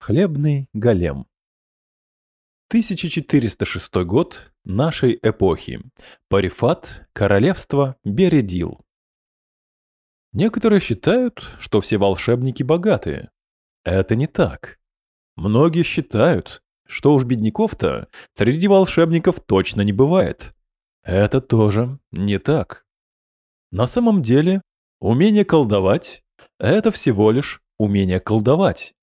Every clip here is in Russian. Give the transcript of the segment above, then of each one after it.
Хлебный голем. 1406 год нашей эпохи. Парифат, королевство Бередил. Некоторые считают, что все волшебники богатые. Это не так. Многие считают, что уж бедняков-то среди волшебников точно не бывает. Это тоже не так. На самом деле, умение колдовать – это всего лишь умение колдовать.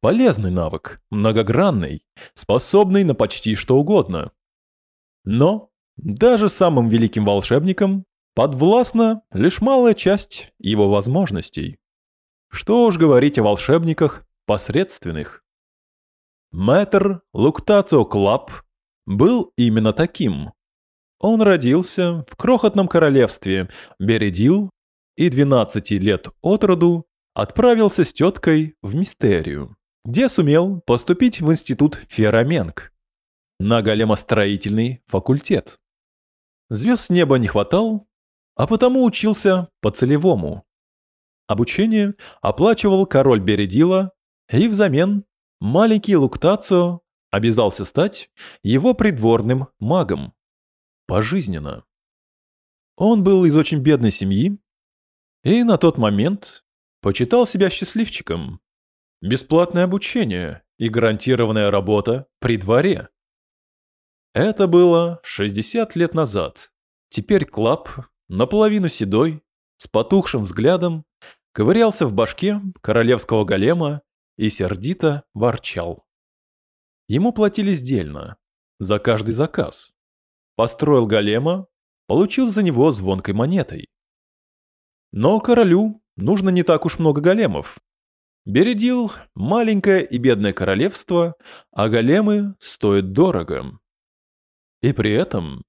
Полезный навык, многогранный, способный на почти что угодно. Но даже самым великим волшебникам подвластна лишь малая часть его возможностей. Что уж говорить о волшебниках посредственных. Мэтр Луктацио Клаб был именно таким. Он родился в крохотном королевстве Бередил и 12 лет от роду отправился с теткой в Мистерию где сумел поступить в институт Фераменг на големостроительный факультет. Звезд неба не хватал, а потому учился по-целевому. Обучение оплачивал король Бередила, и взамен маленький Луктацио обязался стать его придворным магом. Пожизненно. Он был из очень бедной семьи и на тот момент почитал себя счастливчиком. Бесплатное обучение и гарантированная работа при дворе. Это было 60 лет назад. Теперь Клап, наполовину седой, с потухшим взглядом, ковырялся в башке королевского голема и сердито ворчал. Ему платили сдельно, за каждый заказ. Построил голема, получил за него звонкой монетой. Но королю нужно не так уж много големов, Бередил – маленькое и бедное королевство, а големы стоят дорого. И при этом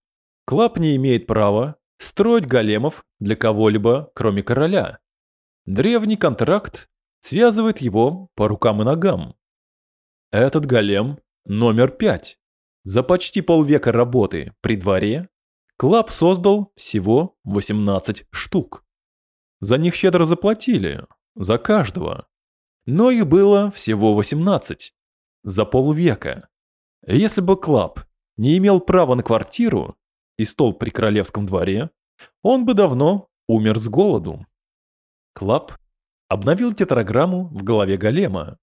Клаб не имеет права строить големов для кого-либо, кроме короля. Древний контракт связывает его по рукам и ногам. Этот голем номер пять. За почти полвека работы при дворе Клаб создал всего 18 штук. За них щедро заплатили, за каждого. Но их было всего 18. За полвека. Если бы Клаб не имел права на квартиру и стол при королевском дворе, он бы давно умер с голоду. Клаб обновил тетраграмму в голове голема,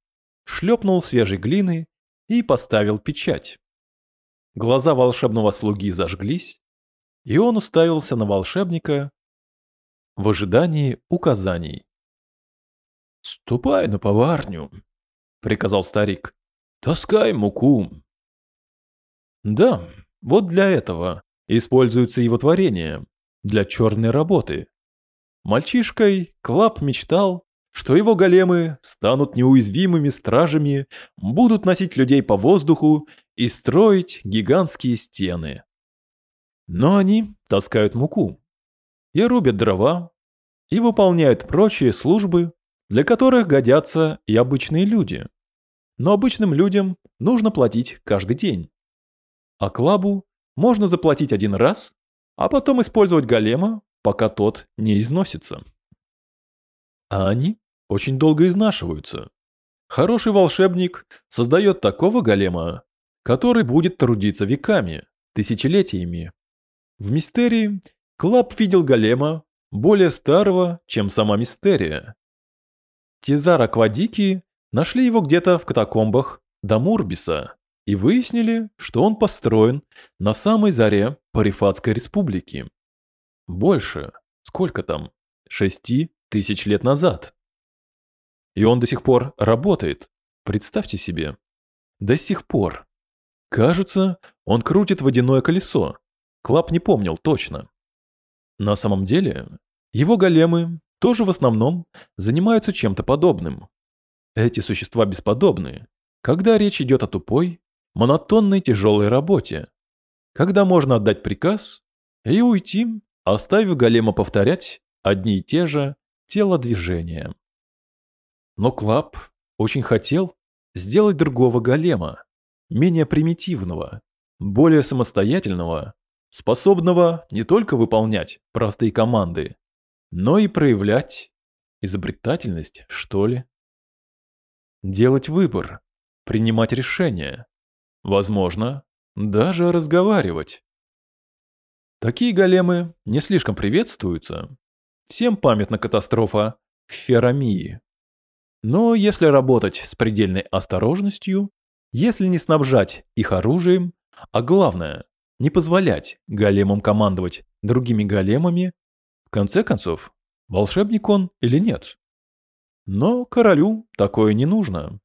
шлепнул свежей глины и поставил печать. Глаза волшебного слуги зажглись, и он уставился на волшебника в ожидании указаний. «Ступай на поварню», — приказал старик. «Таскай муку». Да, вот для этого используются его творения, для черной работы. Мальчишкой Клап мечтал, что его големы станут неуязвимыми стражами, будут носить людей по воздуху и строить гигантские стены. Но они таскают муку и рубят дрова, и выполняют прочие службы, для которых годятся и обычные люди. Но обычным людям нужно платить каждый день. А Клабу можно заплатить один раз, а потом использовать голема, пока тот не износится. А они очень долго изнашиваются. Хороший волшебник создает такого голема, который будет трудиться веками, тысячелетиями. В мистерии Клаб видел голема более старого, чем сама мистерия, Тизара Квадики нашли его где-то в катакомбах Дамурбиса и выяснили, что он построен на самой заре Парифатской республики. Больше, сколько там, шести тысяч лет назад. И он до сих пор работает, представьте себе. До сих пор. Кажется, он крутит водяное колесо. Клап не помнил точно. На самом деле, его големы тоже в основном занимаются чем-то подобным. Эти существа бесподобны, когда речь идет о тупой, монотонной тяжелой работе, когда можно отдать приказ и уйти, оставив голема повторять одни и те же телодвижения. Но Клап очень хотел сделать другого голема, менее примитивного, более самостоятельного, способного не только выполнять простые команды, но и проявлять изобретательность, что ли. Делать выбор, принимать решения. Возможно, даже разговаривать. Такие големы не слишком приветствуются. Всем памятна катастрофа в Ферамии. Но если работать с предельной осторожностью, если не снабжать их оружием, а главное, не позволять големам командовать другими големами, в конце концов, волшебник он или нет. Но королю такое не нужно.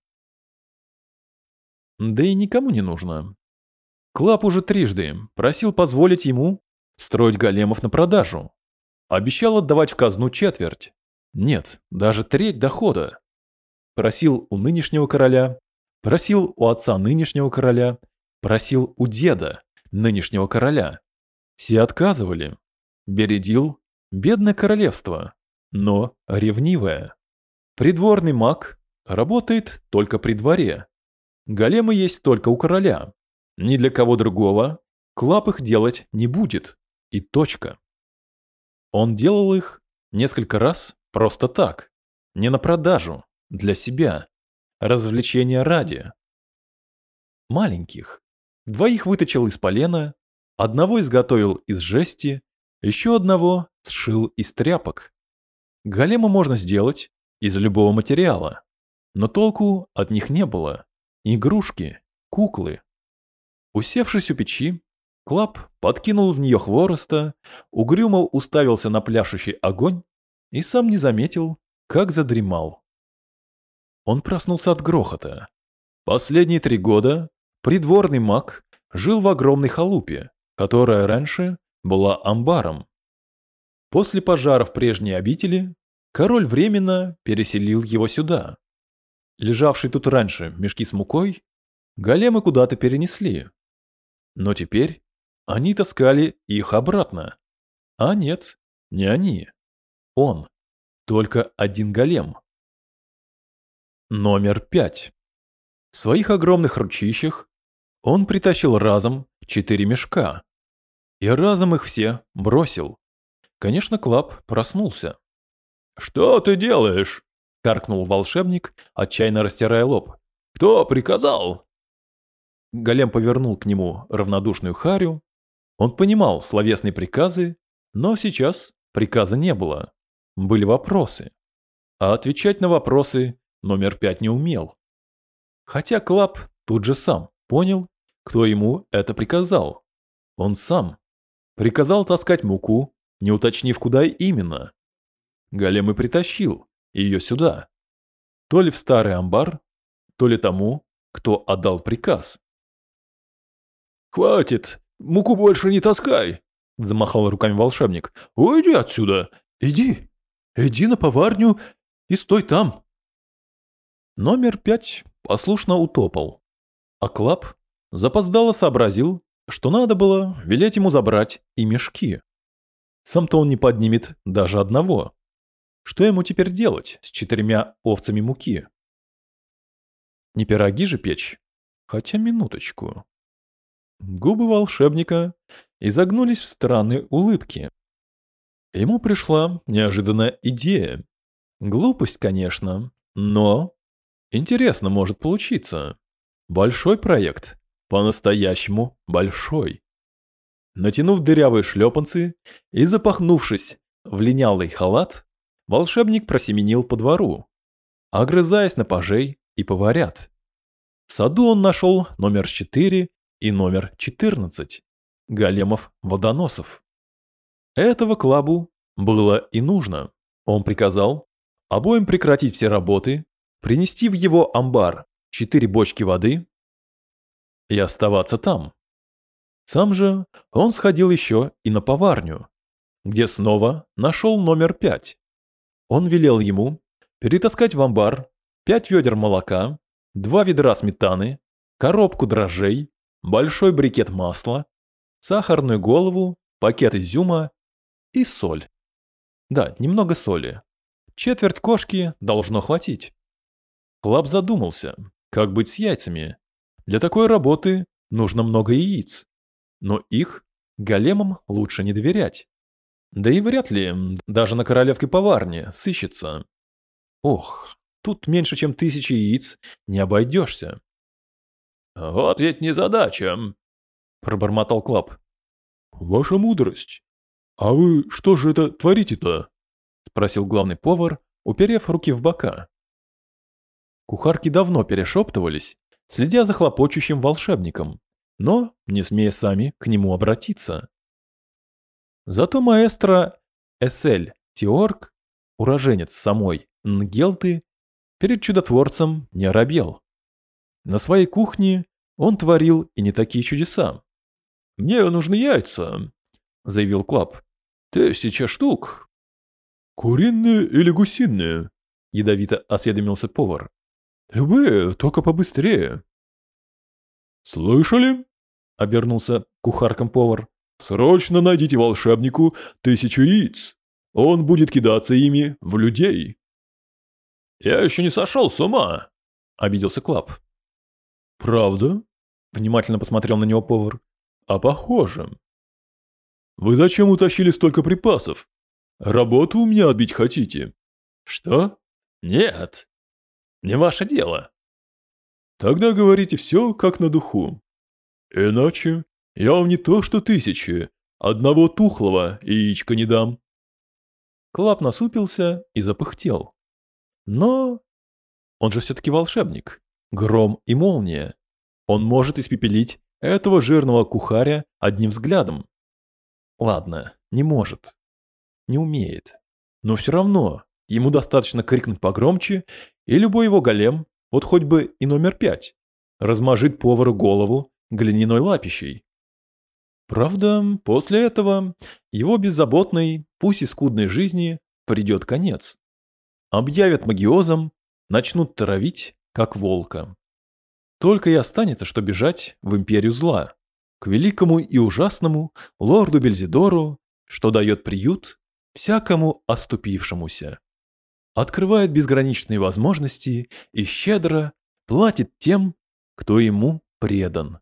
Да и никому не нужно. Клап уже трижды просил позволить ему строить големов на продажу. Обещал отдавать в казну четверть. Нет, даже треть дохода. Просил у нынешнего короля, просил у отца нынешнего короля, просил у деда нынешнего короля. Все отказывали. Бередил – бедное королевство, но ревнивое. Придворный маг работает только при дворе. Големы есть только у короля. Ни для кого другого Клап их делать не будет. И точка. Он делал их несколько раз просто так. Не на продажу, для себя. Развлечения ради. Маленьких. Двоих выточил из полена, одного изготовил из жести, еще одного сшил из тряпок. Голема можно сделать из любого материала, но толку от них не было. Игрушки, куклы. Усевшись у печи, Клап подкинул в нее хвороста, угрюмо уставился на пляшущий огонь и сам не заметил, как задремал. Он проснулся от грохота. Последние три года Придворный маг жил в огромной халупе, которая раньше была амбаром. После пожара в прежней обители король временно переселил его сюда. Лежавшие тут раньше мешки с мукой големы куда-то перенесли. Но теперь они таскали их обратно. А нет, не они. Он. Только один голем. Номер пять. В своих огромных ручищах он притащил разом четыре мешка. И разом их все бросил. Конечно, Клап проснулся. «Что ты делаешь?» – каркнул волшебник, отчаянно растирая лоб. «Кто приказал?» Голем повернул к нему равнодушную харю. Он понимал словесные приказы, но сейчас приказа не было. Были вопросы. А отвечать на вопросы номер пять не умел. Хотя Клап тут же сам понял, кто ему это приказал. Он сам. Приказал таскать муку, не уточнив, куда именно. Голем и притащил ее сюда. То ли в старый амбар, то ли тому, кто отдал приказ. «Хватит! Муку больше не таскай!» – замахал руками волшебник. «Уйди отсюда! Иди! Иди на поварню и стой там!» Номер пять послушно утопал, а Клап Запоздало сообразил, что надо было велеть ему забрать и мешки. Сам-то он не поднимет даже одного. Что ему теперь делать с четырьмя овцами муки? Не пироги же печь? Хотя минуточку. Губы волшебника изогнулись в странной улыбке. Ему пришла неожиданная идея. Глупость, конечно, но интересно может получиться. Большой проект, по-настоящему большой. Натянув дырявые шлепанцы и запахнувшись в линялый халат, волшебник просеменил по двору, огрызаясь на пажей и поварят. В саду он нашел номер 4 и номер 14 големов-водоносов. Этого Клабу было и нужно. Он приказал обоим прекратить все работы, принести в его амбар четыре бочки воды и оставаться там. Сам же он сходил еще и на поварню, где снова нашел номер пять. Он велел ему перетаскать в амбар пять ведер молока, два ведра сметаны, коробку дрожжей, большой брикет масла, сахарную голову, пакет изюма и соль. Да, немного соли. Четверть кошки должно хватить. Клаб задумался, как быть с яйцами, для такой работы нужно много яиц, но их големам лучше не доверять. Да и вряд ли даже на королевской поварне сыщется. Ох, тут меньше чем тысячи яиц не обойдешься. Вот ведь незадача, пробормотал Клаб. Ваша мудрость. А вы что же это творите-то? спросил главный повар, уперев руки в бока. Кухарки давно перешептывались, следя за хлопочущим волшебником, но не смея сами к нему обратиться. Зато маэстро Эсель Теорг, уроженец самой Нгелты, перед чудотворцем не оробел. На своей кухне он творил и не такие чудеса. «Мне нужны яйца», — заявил Клап. «Тысяча штук». «Куриные или гусиные?» — ядовито осведомился повар. «Любые, только побыстрее». «Слышали?» — обернулся кухарком повар. «Срочно найдите волшебнику тысячу яиц. Он будет кидаться ими в людей». «Я еще не сошел с ума», — обиделся Клап. «Правда?» — внимательно посмотрел на него повар. «А похоже. Вы зачем утащили столько припасов? Работу у меня отбить хотите?» «Что? Нет. Не ваше дело». «Тогда говорите все как на духу. Иначе я вам не то что тысячи, одного тухлого яичка не дам». Клап насупился и запыхтел. Но он же все-таки волшебник гром и молния. Он может испепелить этого жирного кухаря одним взглядом. Ладно, не может. Не умеет. Но все равно ему достаточно крикнуть погромче, и любой его голем, вот хоть бы и номер пять, размажит повару голову глиняной лапищей. Правда, после этого его беззаботной, пусть и скудной жизни придет конец. Объявят магиозом, начнут травить, как волка. Только и останется, что бежать в империю зла, к великому и ужасному лорду Бельзидору, что дает приют всякому оступившемуся. Открывает безграничные возможности и щедро платит тем, кто ему предан.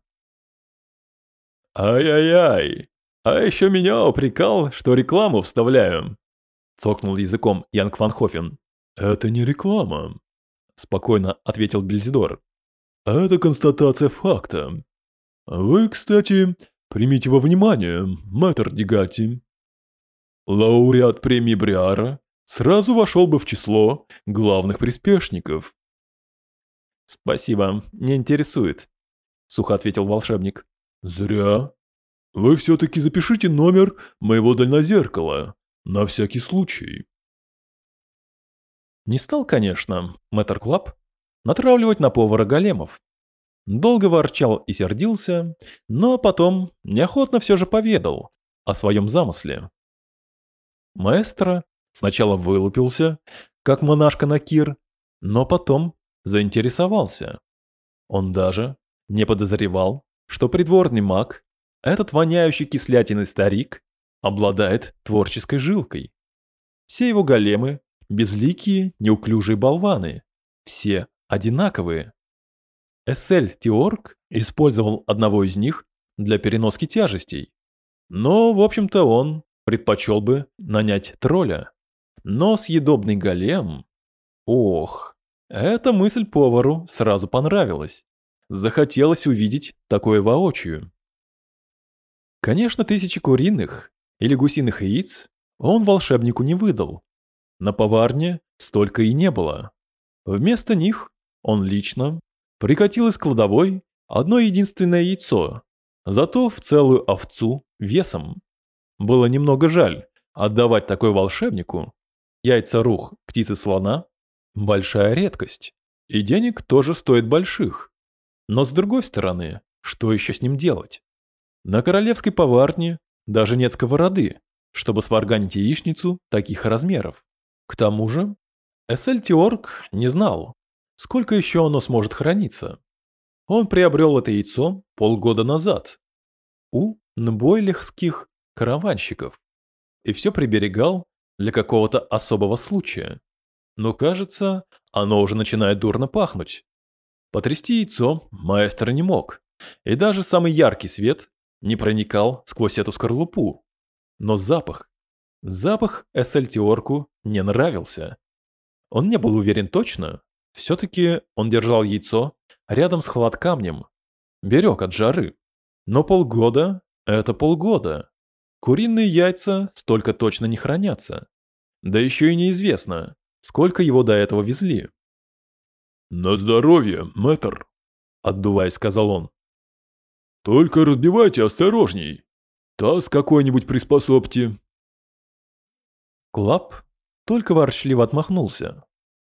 «Ай-яй-яй, а еще меня упрекал, что рекламу вставляю», — цокнул языком Янг Ван Хофен. «Это не реклама», — спокойно ответил Бельзидор. «Это констатация факта. Вы, кстати, примите во внимание, мэтр Дегати. Лауреат премии Бриара сразу вошел бы в число главных приспешников». «Спасибо, не интересует», — сухо ответил волшебник. «Зря. Вы все-таки запишите номер моего дальнозеркала, на всякий случай». Не стал, конечно, мэтр Клаб натравливать на повара големов. Долго ворчал и сердился, но потом неохотно все же поведал о своем замысле. Маэстро сначала вылупился, как монашка на кир, но потом заинтересовался. Он даже не подозревал, что придворный маг, этот воняющий кислятиной старик, обладает творческой жилкой. Все его големы безликие, неуклюжие болваны. Все одинаковые. Эссель Теорг использовал одного из них для переноски тяжестей. Но, в общем-то, он предпочел бы нанять тролля. Но съедобный голем... Ох, эта мысль повару сразу понравилась. Захотелось увидеть такое воочию. Конечно, тысячи куриных или гусиных яиц он волшебнику не выдал. На поварне столько и не было. Вместо них он лично прикатил из кладовой одно единственное яйцо, зато в целую овцу весом. Было немного жаль отдавать такой волшебнику. Яйца рух птицы слона – большая редкость. И денег тоже стоит больших. Но с другой стороны, что еще с ним делать? На королевской поварне даже нет сковороды, чтобы сварганить яичницу таких размеров. К тому же, Эссель Теорг не знал, сколько еще оно сможет храниться. Он приобрел это яйцо полгода назад у нбойлихских караванщиков и все приберегал для какого-то особого случая. Но кажется, оно уже начинает дурно пахнуть. Потрясти яйцо маэстро не мог, и даже самый яркий свет не проникал сквозь эту скорлупу. Но запах Запах Эссельтиорку не нравился. Он не был уверен точно. Все-таки он держал яйцо рядом с хладкамнем. берег от жары. Но полгода – это полгода. Куриные яйца столько точно не хранятся. Да еще и неизвестно, сколько его до этого везли. «На здоровье, мэтр», — отдуваясь, сказал он. «Только разбивайте осторожней. Таз какой-нибудь приспособьте». Клап только ворчливо отмахнулся.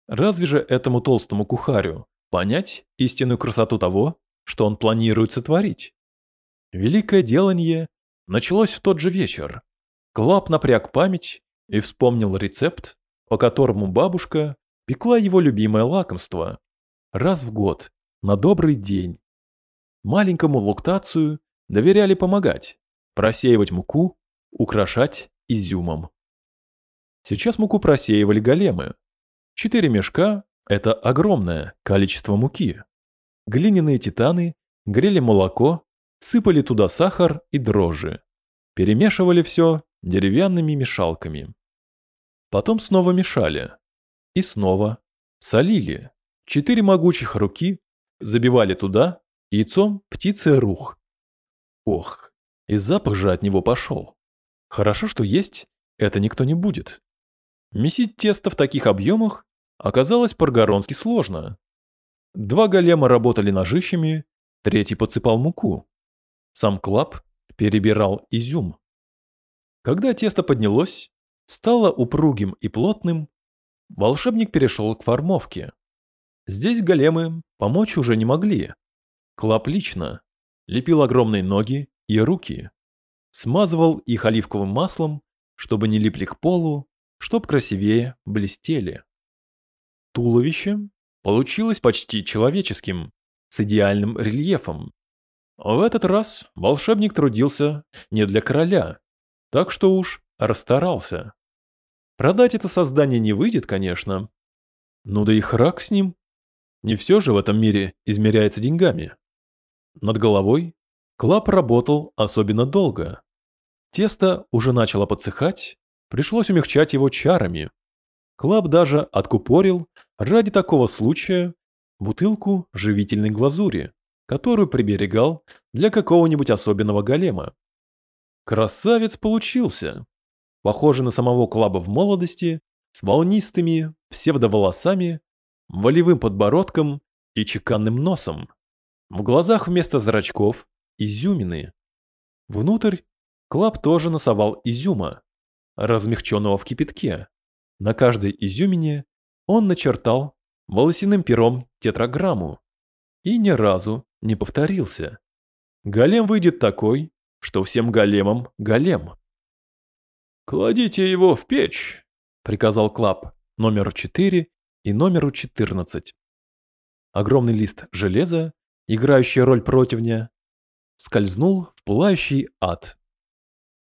Разве же этому толстому кухарю понять истинную красоту того, что он планирует сотворить? Великое делание началось в тот же вечер. Клап напряг память и вспомнил рецепт, по которому бабушка пекла его любимое лакомство раз в год, на добрый день. Маленькому луктацию доверяли помогать, просеивать муку, украшать изюмом. Сейчас муку просеивали големы. Четыре мешка – это огромное количество муки. Глиняные титаны грели молоко, сыпали туда сахар и дрожжи. Перемешивали все деревянными мешалками. Потом снова мешали. И снова солили. Четыре могучих руки забивали туда яйцом птицы рух. Ох, и запах же от него пошел. Хорошо, что есть это никто не будет. Месить тесто в таких объемах оказалось по-горонски сложно. Два голема работали ножищами, третий подсыпал муку. Сам Клап перебирал изюм. Когда тесто поднялось, стало упругим и плотным, волшебник перешел к формовке. Здесь големы помочь уже не могли. Клап лично лепил огромные ноги и руки, смазывал их оливковым маслом, чтобы не липли к полу, чтоб красивее блестели. Туловище получилось почти человеческим, с идеальным рельефом. В этот раз волшебник трудился не для короля, так что уж расстарался. Продать это создание не выйдет, конечно. Ну да и храк с ним. Не все же в этом мире измеряется деньгами. Над головой Клап работал особенно долго. Тесто уже начало подсыхать, пришлось умягчать его чарами. Клап даже откупорил ради такого случая бутылку живительной глазури, которую приберегал для какого-нибудь особенного голема. Красавец получился. Похожий на самого Клаба в молодости, с волнистыми псевдоволосами волевым подбородком и чеканным носом. В глазах вместо зрачков изюмины. Внутрь Клап тоже носовал изюма, размягченного в кипятке. На каждой изюмине он начертал волосяным пером тетраграмму и ни разу не повторился. Голем выйдет такой, что всем големам голем. «Кладите его в печь», — приказал Клап номер 4 и номеру 14. Огромный лист железа, играющий роль противня, скользнул в пылающий ад.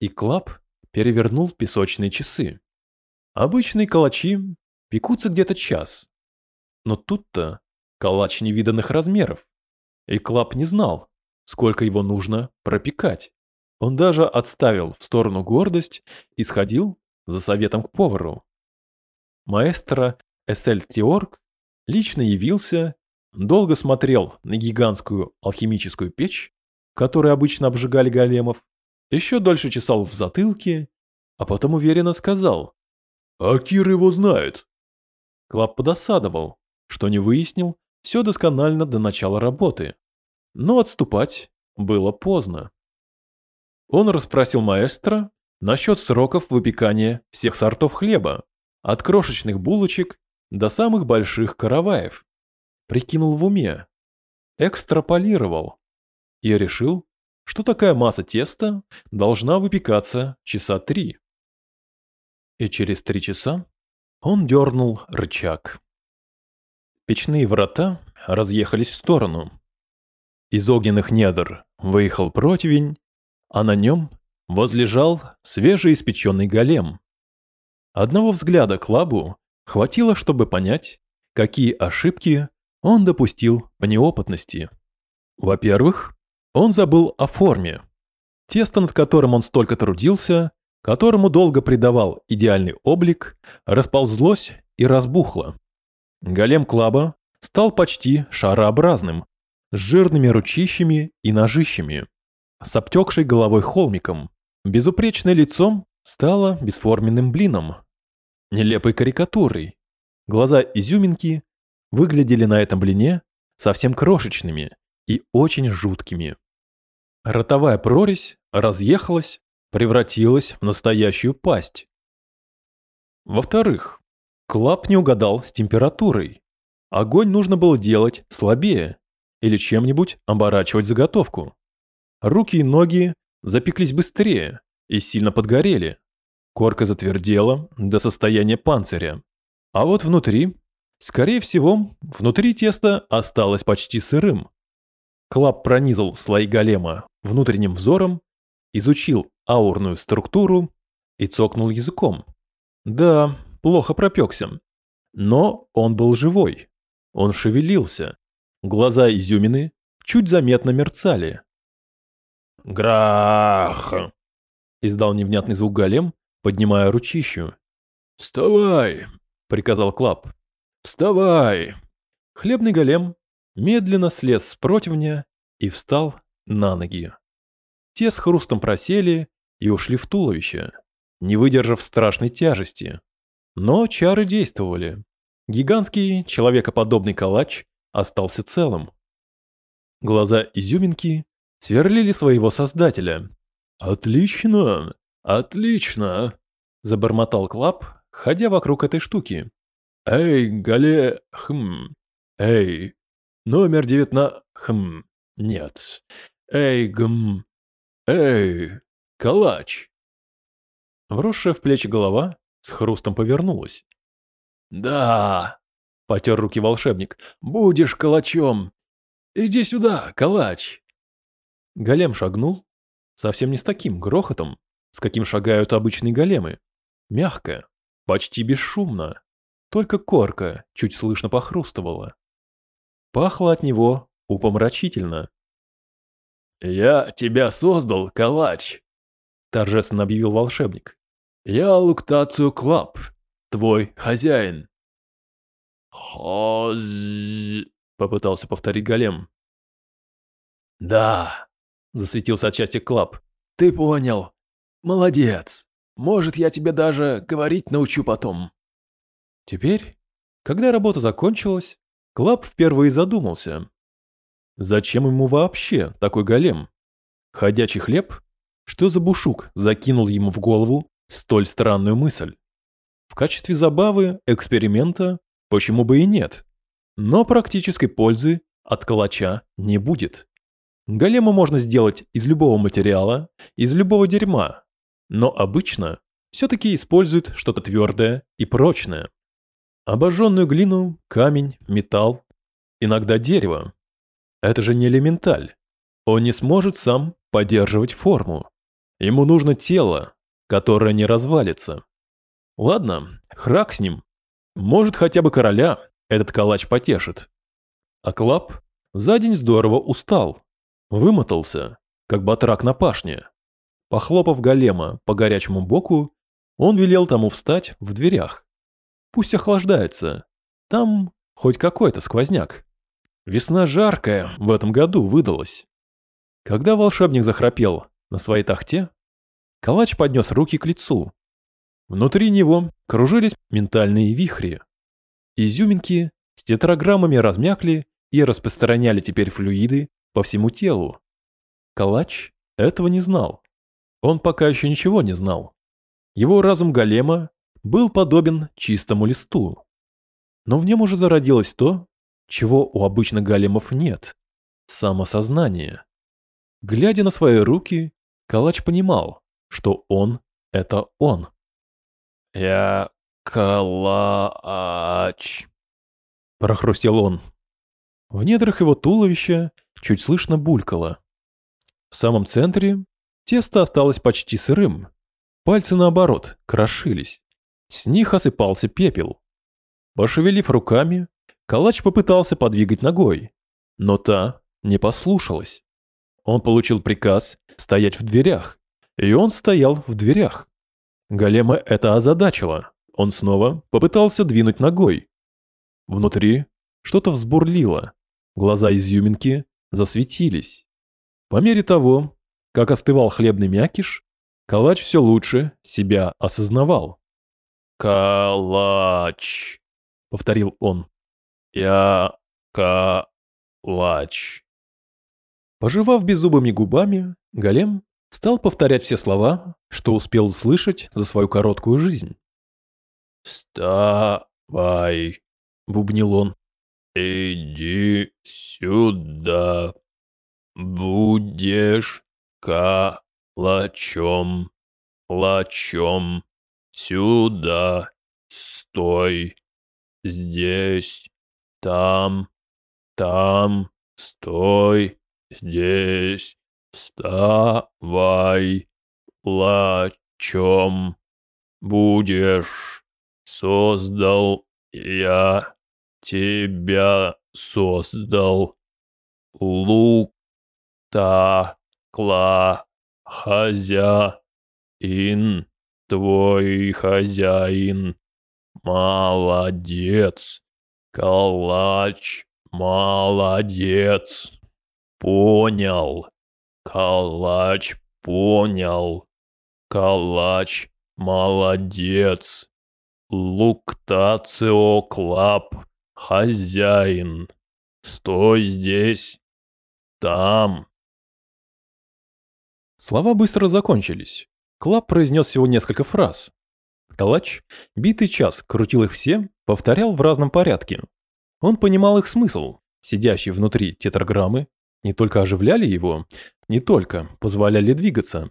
И Клап перевернул песочные часы. Обычные калачи пекутся где-то час. Но тут-то калач невиданных размеров. И Клап не знал, сколько его нужно пропекать. Он даже отставил в сторону гордость и сходил за советом к повару. Маэстро Эсель Теорг лично явился, долго смотрел на гигантскую алхимическую печь, которой обычно обжигали големов, еще дольше чесал в затылке, а потом уверенно сказал «А Кир его знает». Клап подосадовал, что не выяснил все досконально до начала работы, но отступать было поздно. Он расспросил маэстро насчет сроков выпекания всех сортов хлеба, от крошечных булочек до самых больших караваев. Прикинул в уме, экстраполировал и решил, что такая масса теста должна выпекаться часа три. И через три часа он дернул рычаг. Печные врата разъехались в сторону. Из огненных недр выехал противень, а на нем возлежал свежеиспеченный голем. Одного взгляда к лабу Хватило, чтобы понять, какие ошибки он допустил по неопытности. Во-первых, он забыл о форме. Тесто, над которым он столько трудился, которому долго придавал идеальный облик, расползлось и разбухло. Голем Клаба стал почти шарообразным, с жирными ручищами и ножищами, с обтекшей головой холмиком, безупречное лицом стало бесформенным блином, нелепой карикатурой. Глаза изюминки выглядели на этом блине совсем крошечными и очень жуткими. Ротовая прорезь разъехалась, превратилась в настоящую пасть. Во-вторых, Клап не угадал с температурой. Огонь нужно было делать слабее или чем-нибудь оборачивать заготовку. Руки и ноги запеклись быстрее и сильно подгорели. Корка затвердела до состояния панциря. А вот внутри, скорее всего, внутри тесто осталось почти сырым. Клап пронизал слои голема внутренним взором, изучил аурную структуру и цокнул языком. Да, плохо пропекся. Но он был живой. Он шевелился. Глаза изюмины чуть заметно мерцали. «Грах!» — издал невнятный звук голем, поднимая ручищу. «Вставай!» — приказал Клап. «Вставай!» Хлебный голем медленно слез с противня и встал на ноги. Те с хрустом просели и ушли в туловище, не выдержав страшной тяжести. Но чары действовали. Гигантский человекоподобный калач остался целым. Глаза изюминки сверлили своего создателя. «Отлично! Отлично!» – забормотал Клап, ходя вокруг этой штуки. «Эй, Гале... Хм... Эй, номер девятна... Хм... Нет. Эй, гм... Эй, калач!» Вросшая в плечи голова с хрустом повернулась. «Да!» — потер руки волшебник. «Будешь калачом! Иди сюда, калач!» Голем шагнул, совсем не с таким грохотом, с каким шагают обычные големы. Мягко, почти бесшумно. Только корка чуть слышно похрустывала. Пахло от него умопомрачительно. «Я тебя создал, калач!» — торжественно объявил волшебник. Я Луктацио Клаб, твой хозяин. Хоз... попытался повторить голем. Да, засветился от счастья Клаб. Ты понял. Молодец. Может, я тебя даже говорить научу потом. Теперь, когда работа закончилась, Клаб впервые задумался. Зачем ему вообще такой голем? Ходячий хлеб? Что за бушук закинул ему в голову столь странную мысль. В качестве забавы, эксперимента, почему бы и нет. Но практической пользы от калача не будет. Голема можно сделать из любого материала, из любого дерьма, но обычно все-таки используют что-то твердое и прочное. Обожженную глину, камень, металл, иногда дерево. Это же не элементаль. Он не сможет сам поддерживать форму. Ему нужно тело, которая не развалится. Ладно, храк с ним. Может, хотя бы короля этот калач потешит. А Клап за день здорово устал. Вымотался, как батрак на пашне. Похлопав голема по горячему боку, он велел тому встать в дверях. Пусть охлаждается. Там хоть какой-то сквозняк. Весна жаркая в этом году выдалась. Когда волшебник захрапел на своей тахте, Калач поднес руки к лицу. Внутри него кружились ментальные вихри. Изюминки с тетраграммами размякли и распространяли теперь флюиды по всему телу. Калач этого не знал. Он пока еще ничего не знал. Его разум голема был подобен чистому листу. Но в нем уже зародилось то, чего у обычных големов нет – самосознание. Глядя на свои руки, Калач понимал, что он — это он. «Я калач», — прохрустел он. В недрах его туловища чуть слышно булькало. В самом центре тесто осталось почти сырым. Пальцы, наоборот, крошились. С них осыпался пепел. Пошевелив руками, калач попытался подвигать ногой, но та не послушалась. Он получил приказ стоять в дверях, и он стоял в дверях. Голема это озадачило. Он снова попытался двинуть ногой. Внутри что-то взбурлило. Глаза изюминки засветились. По мере того, как остывал хлебный мякиш, калач все лучше себя осознавал. «Калач», — повторил он. «Я калач». Пожевав беззубыми губами, Голем стал повторять все слова, что успел услышать за свою короткую жизнь. «Вставай», — бубнил он. «Иди сюда. Будешь калачом, лачом. Сюда. Стой. Здесь. Там. Там. Стой. Здесь. Вставай. Лачом. Будешь. Создал я тебя создал. Лук, та, кла, хозяин, твой хозяин. Молодец, калач, молодец. Понял, калач, понял. Калач, молодец. Луктацио Клаб, хозяин. Стой здесь, там. Слова быстро закончились. Клаб произнес всего несколько фраз. Калач битый час крутил их все, повторял в разном порядке. Он понимал их смысл. Сидящие внутри тетраграммы не только оживляли его, не только позволяли двигаться,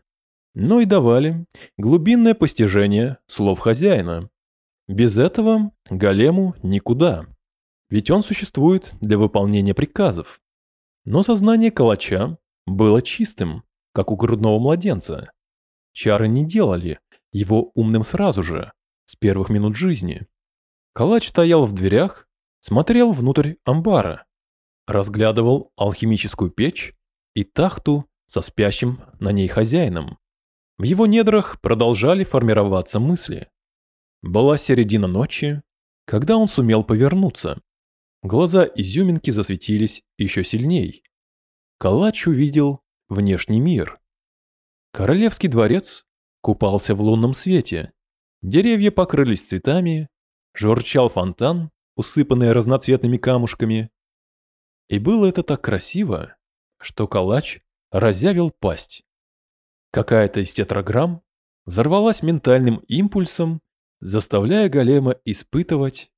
но и давали глубинное постижение слов хозяина. Без этого голему никуда. Ведь он существует для выполнения приказов. Но сознание калача было чистым, как у грудного младенца. Чары не делали его умным сразу же, с первых минут жизни. Калач стоял в дверях, смотрел внутрь амбара, разглядывал алхимическую печь и тахту со спящим на ней хозяином. В его недрах продолжали формироваться мысли. Была середина ночи, когда он сумел повернуться. Глаза изюминки засветились еще сильней. Калач увидел внешний мир. Королевский дворец купался в лунном свете. Деревья покрылись цветами, журчал фонтан, усыпанный разноцветными камушками. И было это так красиво, что калач разявил пасть. Какая-то из тетраграмм взорвалась ментальным импульсом заставляя голема испытывать...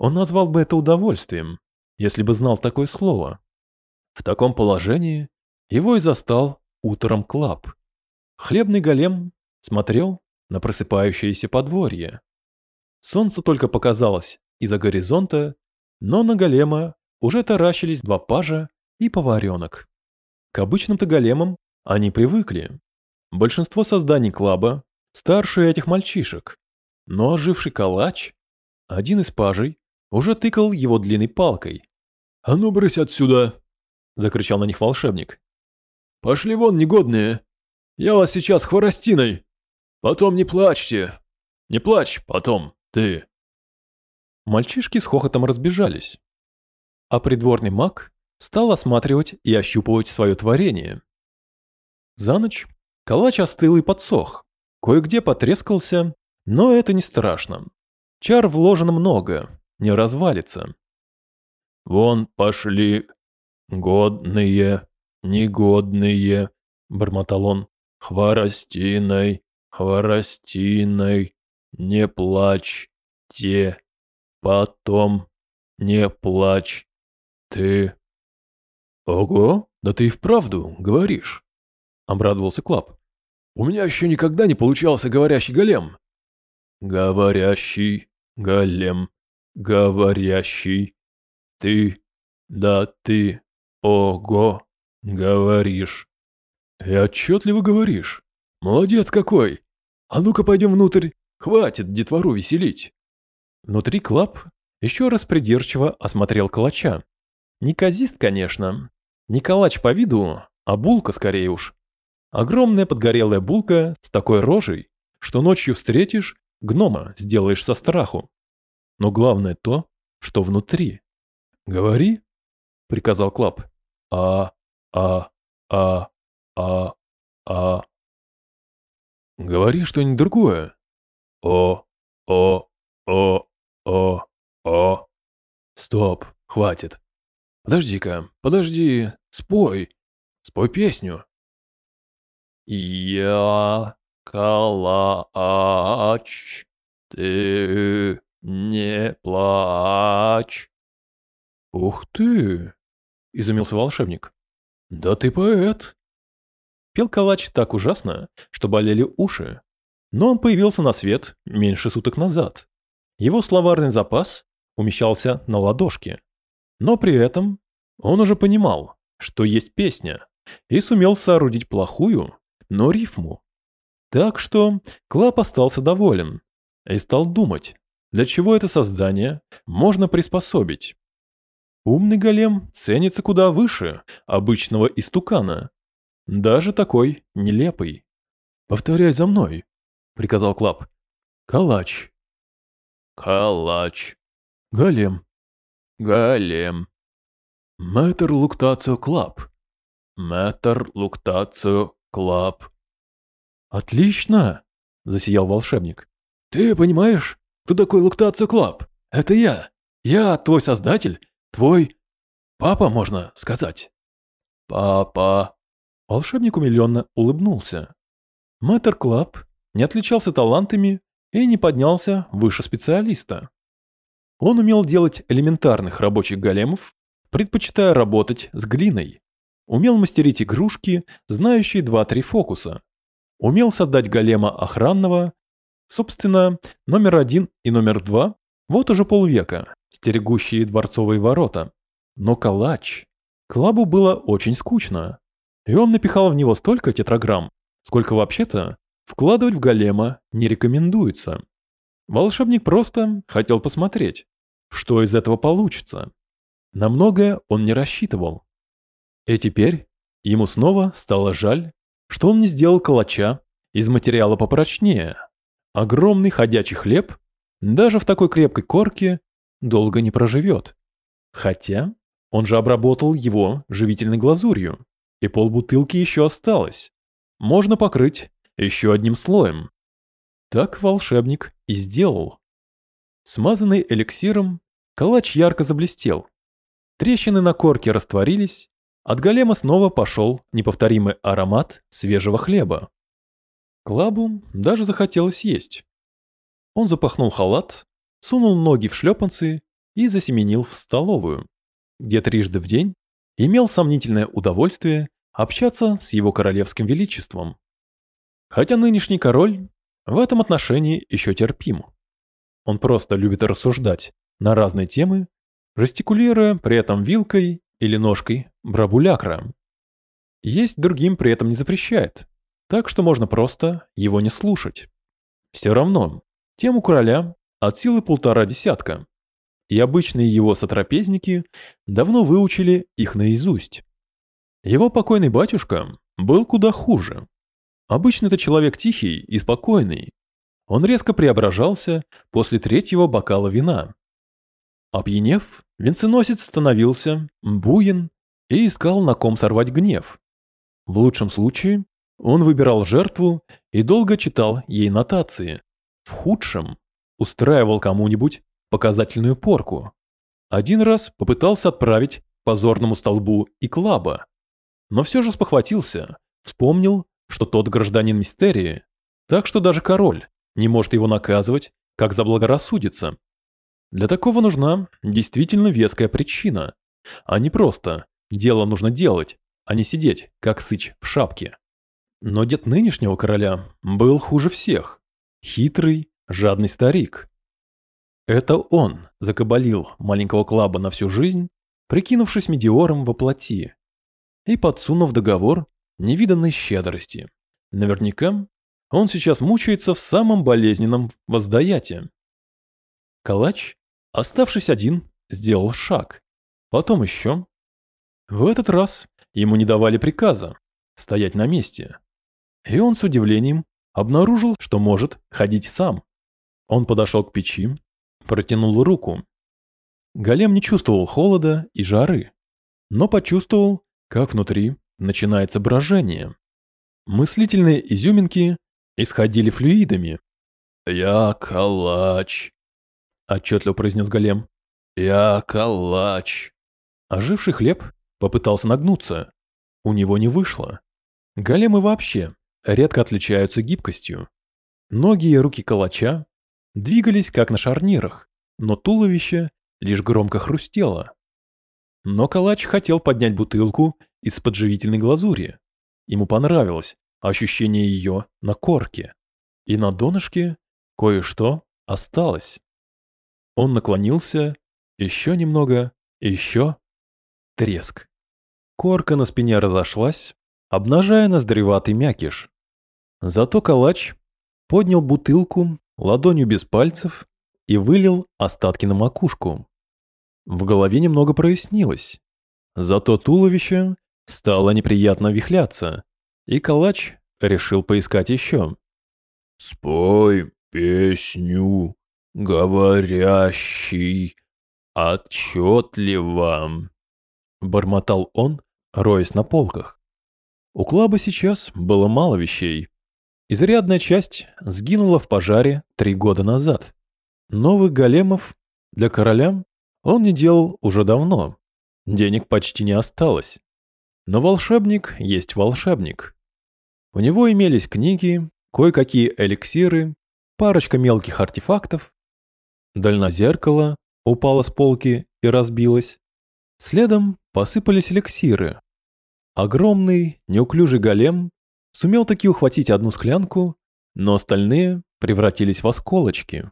Он назвал бы это удовольствием, если бы знал такое слово. В таком положении его и застал утром Клаб. Хлебный голем смотрел на просыпающееся подворье. Солнце только показалось из-за горизонта, но на голема уже таращились два пажа и поваренок. К обычным-то големам они привыкли. Большинство созданий Клаба старше этих мальчишек, но оживший калач, один из пажей, уже тыкал его длинной палкой. «А ну, брысь отсюда!» — закричал на них волшебник. «Пошли вон, негодные! Я вас сейчас хворостиной! Потом не плачьте! Не плачь потом, ты!» Мальчишки с хохотом разбежались. А придворный маг стал осматривать и ощупывать свое творение. За ночь калач остыл и подсох, кое-где потрескался но это не страшно. Чар вложено много, не развалится. «Вон пошли годные, негодные», — бормотал он, — «хворостиной, хворостиной, не плачь, те, потом не плачь, ты». «Ого, да ты и вправду говоришь», — обрадовался Клап. «У меня еще никогда не получался говорящий голем. Говорящий голем, говорящий. Ты, да ты, ого, говоришь. И отчетливо говоришь. Молодец какой. А ну-ка пойдем внутрь. Хватит детвору веселить. Внутри Клаб еще раз придирчиво осмотрел калача. Неказист, конечно. Не калач по виду, а булка скорее уж. Огромная подгорелая булка с такой рожей, что ночью встретишь Гнома сделаешь со страху. Но главное то, что внутри. «Говори», — приказал Клап. а, а, а, а, а. Говори что-нибудь другое. О, о, о, о, о. Стоп, хватит. Подожди-ка, подожди, спой, спой песню. Я калач, ты не плачь. Ух ты, изумился волшебник. Да ты поэт. Пел калач так ужасно, что болели уши. Но он появился на свет меньше суток назад. Его словарный запас умещался на ладошке. Но при этом он уже понимал, что есть песня, и сумел соорудить плохую, но рифму. Так что Клап остался доволен и стал думать, для чего это создание можно приспособить. Умный голем ценится куда выше обычного истукана, даже такой нелепый. «Повторяй за мной», — приказал Клап. «Калач». «Калач». «Голем». «Голем». «Мэтр Луктацио Клап». «Мэтр Луктацио Клап». «Отлично!» — засиял волшебник. «Ты понимаешь, кто такой Луктацио Клап? Это я. Я твой создатель, твой... папа, можно сказать». «Папа». Волшебник умиленно улыбнулся. Мэтр Клап не отличался талантами и не поднялся выше специалиста. Он умел делать элементарных рабочих големов, предпочитая работать с глиной. Умел мастерить игрушки, знающие два-три фокуса. Умел создать голема охранного. Собственно, номер один и номер два вот уже полвека, стерегущие дворцовые ворота. Но калач... Клабу было очень скучно. И он напихал в него столько тетраграмм, сколько вообще-то вкладывать в голема не рекомендуется. Волшебник просто хотел посмотреть, что из этого получится. На многое он не рассчитывал. И теперь ему снова стало жаль, что он не сделал калача из материала попрочнее. Огромный ходячий хлеб даже в такой крепкой корке долго не проживет. Хотя он же обработал его живительной глазурью, и полбутылки еще осталось. Можно покрыть еще одним слоем. Так волшебник и сделал. Смазанный эликсиром, калач ярко заблестел. Трещины на корке растворились, от голема снова пошел неповторимый аромат свежего хлеба. Клабу даже захотелось есть. Он запахнул халат, сунул ноги в шлепанцы и засеменил в столовую, где трижды в день имел сомнительное удовольствие общаться с его королевским величеством. Хотя нынешний король в этом отношении еще терпим. Он просто любит рассуждать на разные темы, жестикулируя при этом вилкой или ножкой брабулякра. Есть другим при этом не запрещает, так что можно просто его не слушать. Все равно, тему короля от силы полтора десятка, и обычные его сотрапезники давно выучили их наизусть. Его покойный батюшка был куда хуже. Обычно это человек тихий и спокойный. Он резко преображался после третьего бокала вина. Опьянев, венценосец становился буен и искал на ком сорвать гнев. В лучшем случае он выбирал жертву и долго читал ей нотации. В худшем устраивал кому-нибудь показательную порку. Один раз попытался отправить позорному столбу и клаба. Но все же спохватился, вспомнил, что тот гражданин мистерии, так что даже король не может его наказывать, как заблагорассудится. Для такого нужна действительно веская причина, а не просто «дело нужно делать», а не сидеть, как сыч в шапке. Но дед нынешнего короля был хуже всех. Хитрый, жадный старик. Это он закабалил маленького Клаба на всю жизнь, прикинувшись медиором во плоти и подсунув договор невиданной щедрости. Наверняка он сейчас мучается в самом болезненном воздаяте. Калач Оставшись один, сделал шаг. Потом еще. В этот раз ему не давали приказа стоять на месте. И он с удивлением обнаружил, что может ходить сам. Он подошел к печи, протянул руку. Голем не чувствовал холода и жары, но почувствовал, как внутри начинается брожение. Мыслительные изюминки исходили флюидами. «Я калач», — отчетливо произнес голем. «Я калач». Оживший хлеб попытался нагнуться. У него не вышло. Големы вообще редко отличаются гибкостью. Ноги и руки калача двигались как на шарнирах, но туловище лишь громко хрустело. Но калач хотел поднять бутылку из-под живительной глазури. Ему понравилось ощущение ее на корке. И на донышке кое-что осталось. Он наклонился, еще немного, еще. Треск. Корка на спине разошлась, обнажая ноздреватый мякиш. Зато калач поднял бутылку ладонью без пальцев и вылил остатки на макушку. В голове немного прояснилось. Зато туловище стало неприятно вихляться, и калач решил поискать еще. «Спой песню, говорящий, отчетливо», — бормотал он, роясь на полках. У Клаба сейчас было мало вещей. Изрядная часть сгинула в пожаре три года назад. Новых големов для короля он не делал уже давно. Денег почти не осталось. Но волшебник есть волшебник. У него имелись книги, кое-какие эликсиры, парочка мелких артефактов. Дальнозеркало упало с полки и разбилось. Следом посыпались эликсиры. Огромный, неуклюжий голем сумел таки ухватить одну склянку, но остальные превратились в осколочки.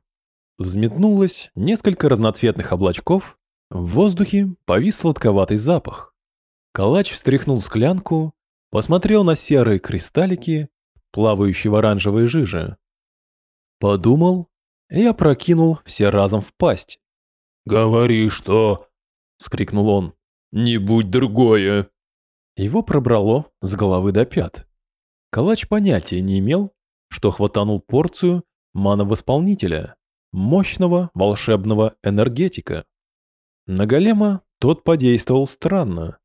Взметнулось несколько разноцветных облачков, в воздухе повис сладковатый запах. Калач встряхнул склянку, посмотрел на серые кристаллики, плавающие в оранжевой жиже. Подумал и опрокинул все разом в пасть. «Говори, что?» — скрикнул он. «Не будь другое!» Его пробрало с головы до пят. Калач понятия не имел, что хватанул порцию мановосполнителя, мощного волшебного энергетика. На голема тот подействовал странно.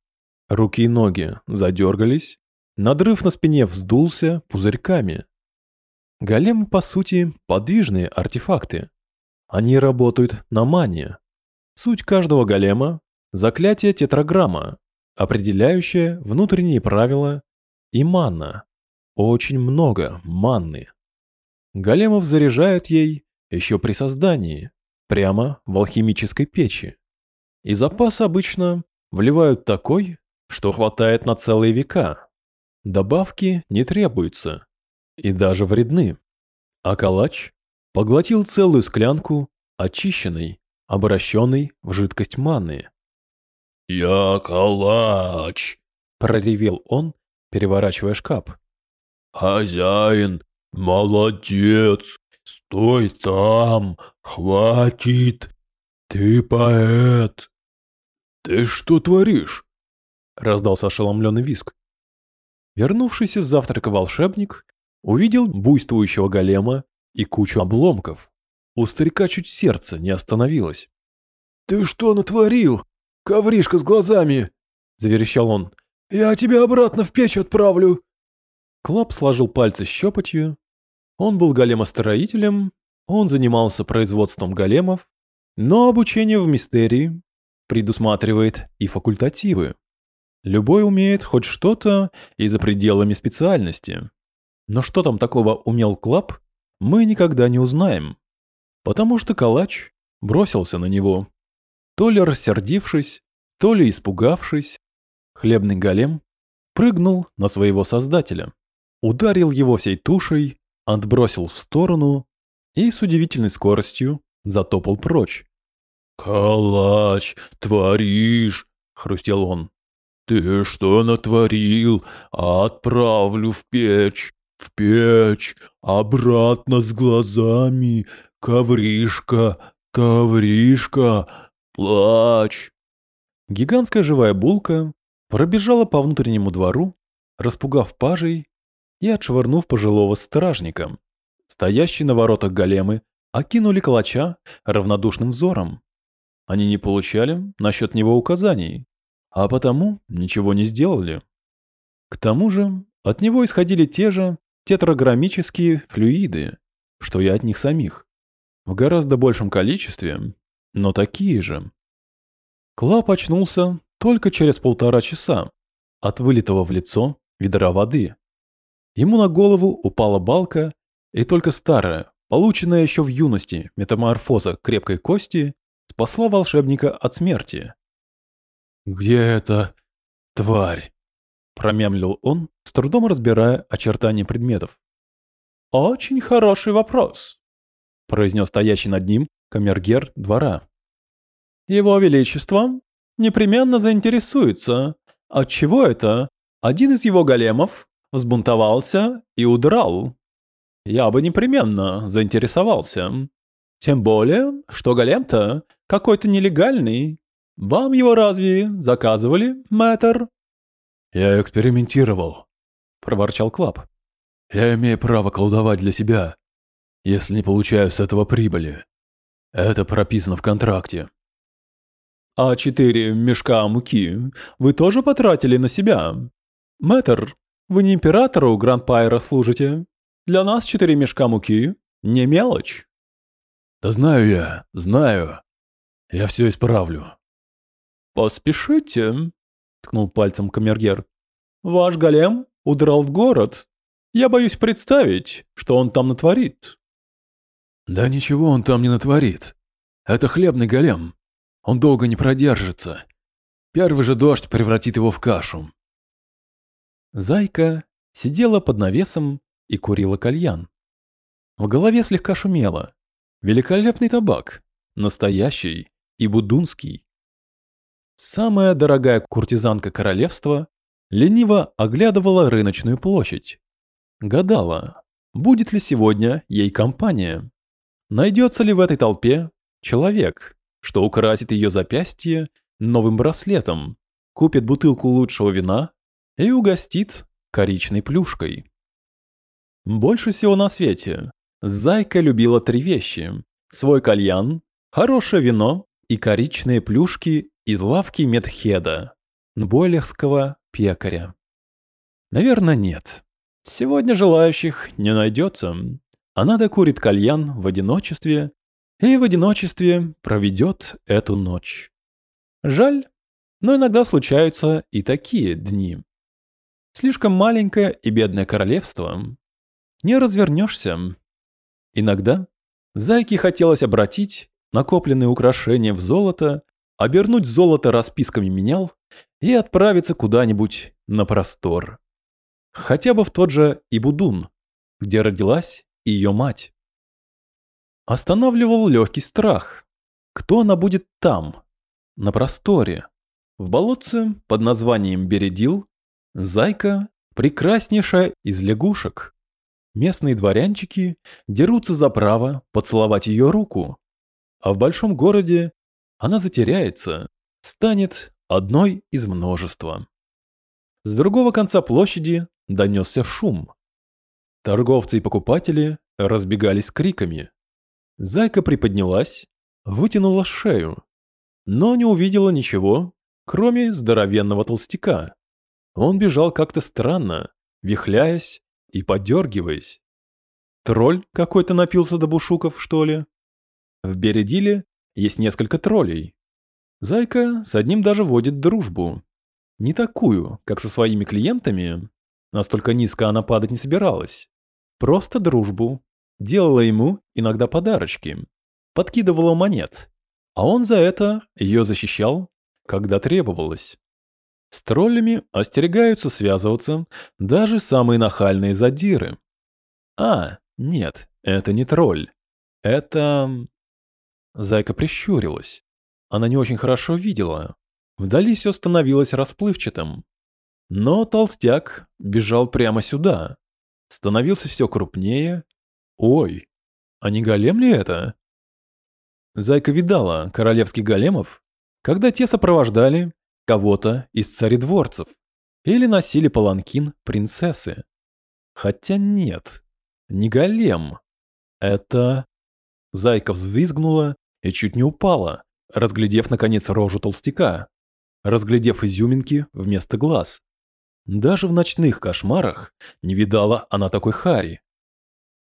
Руки и ноги задергались, надрыв на спине вздулся пузырьками. Големы, по сути, подвижные артефакты. Они работают на мане. Суть каждого голема – заклятие тетраграмма, определяющее внутренние правила и мана. Очень много манны. Големов заряжают ей еще при создании, прямо в алхимической печи. И запас обычно вливают такой, что хватает на целые века. Добавки не требуются и даже вредны. А калач поглотил целую склянку очищенной, обращенной в жидкость манны. «Я калач!» – проревел он, переворачивая шкаф. «Хозяин, молодец! Стой там! Хватит! Ты поэт!» «Ты что творишь?» — раздался ошеломленный виск. Вернувшийся с завтрака волшебник увидел буйствующего голема и кучу обломков. У старика чуть сердце не остановилось. «Ты что натворил? Ковришка с глазами!» — заверещал он. «Я тебя обратно в печь отправлю!» Клап сложил пальцы щепотью. Он был големостроителем, он занимался производством големов, но обучение в мистерии предусматривает и факультативы. Любой умеет хоть что-то и за пределами специальности. Но что там такого умел Клап, мы никогда не узнаем. Потому что калач бросился на него. То ли рассердившись, то ли испугавшись, хлебный голем прыгнул на своего создателя ударил его всей тушей, отбросил в сторону и с удивительной скоростью затопал прочь. «Калач, творишь!» — хрустел он. «Ты что натворил? Отправлю в печь, в печь, обратно с глазами, ковришка, ковришка, плачь!» Гигантская живая булка пробежала по внутреннему двору, распугав пажей и отшвырнув пожилого стражника. Стоящие на воротах големы окинули калача равнодушным взором. Они не получали насчет него указаний. а потому ничего не сделали. К тому же от него исходили те же тетраграммические флюиды, что и от них самих, в гораздо большем количестве, но такие же. Клап очнулся только через полтора часа от вылитого в лицо ведра воды. Ему на голову упала балка, и только старая, полученная еще в юности метаморфоза крепкой кости, спасла волшебника от смерти. «Где эта тварь?» – промямлил он, с трудом разбирая очертания предметов. «Очень хороший вопрос», – произнес стоящий над ним камергер двора. «Его Величество непременно заинтересуется, отчего это один из его големов взбунтовался и удрал. Я бы непременно заинтересовался. Тем более, что голем-то какой-то нелегальный. Вам его разве заказывали, мэтр?» «Я экспериментировал», — проворчал Клап. «Я имею право колдовать для себя, если не получаю с этого прибыли. Это прописано в контракте». «А четыре мешка муки вы тоже потратили на себя? Мэтр, вы не императору Грандпайра служите? Для нас четыре мешка муки — не мелочь». «Да знаю я, знаю. Я все исправлю». «Поспешите», — ткнул пальцем камергер. «Ваш голем удрал в город. Я боюсь представить, что он там натворит». «Да ничего он там не натворит. Это хлебный голем. Он долго не продержится. Первый же дождь превратит его в кашу. Зайка сидела под навесом и курила кальян. В голове слегка шумело. Великолепный табак, настоящий и будунский. Самая дорогая куртизанка королевства лениво оглядывала рыночную площадь. Гадала, будет ли сегодня ей компания. Найдется ли в этой толпе человек, что украсит ее запястье новым браслетом, купит бутылку лучшего вина и угостит коричной плюшкой. Больше всего на свете Зайка любила три вещи – свой кальян, хорошее вино и коричные плюшки из лавки Медхеда, Нбойлехского пекаря. Наверное, нет. Сегодня желающих не найдется. Она докурит кальян в одиночестве и в одиночестве проведет эту ночь. Жаль, но иногда случаются и такие дни. Слишком маленькое и бедное королевство. Не развернешься. Иногда Зайке хотелось обратить накопленные украшения в золото, обернуть золото расписками менял и отправиться куда-нибудь на простор. Хотя бы в тот же Ибудун, где родилась ее мать. Останавливал легкий страх. Кто она будет там, на просторе? В болотце под названием Бередил зайка прекраснейшая из лягушек. Местные дворянчики дерутся за право поцеловать ее руку. А в большом городе она затеряется, станет одной из множества. С другого конца площади донесся шум. Торговцы и покупатели разбегались криками. Зайка приподнялась, вытянула шею, но не увидела ничего, кроме здоровенного толстяка. Он бежал как-то странно, вихляясь и подергиваясь. Тролль какой-то напился до бушуков, что ли? В Бередиле есть несколько троллей. Зайка с одним даже водит дружбу. Не такую, как со своими клиентами. Настолько низко она падать не собиралась. Просто дружбу делала ему иногда подарочки, подкидывала монет, а он за это ее защищал, когда требовалось. С троллями остерегаются связываться даже самые нахальные задиры. А, нет, это не тролль. Это... Зайка прищурилась. Она не очень хорошо видела. Вдали все становилось расплывчатым. Но толстяк бежал прямо сюда. Становился все крупнее Ой, а не голем ли это? Зайка видала королевских големов, когда те сопровождали кого-то из царедворцев или носили паланкин принцессы. Хотя нет, не голем. Это... Зайка взвизгнула и чуть не упала, разглядев наконец рожу толстяка. разглядев изюминки вместо глаз. Даже в ночных кошмарах не видала она такой хари.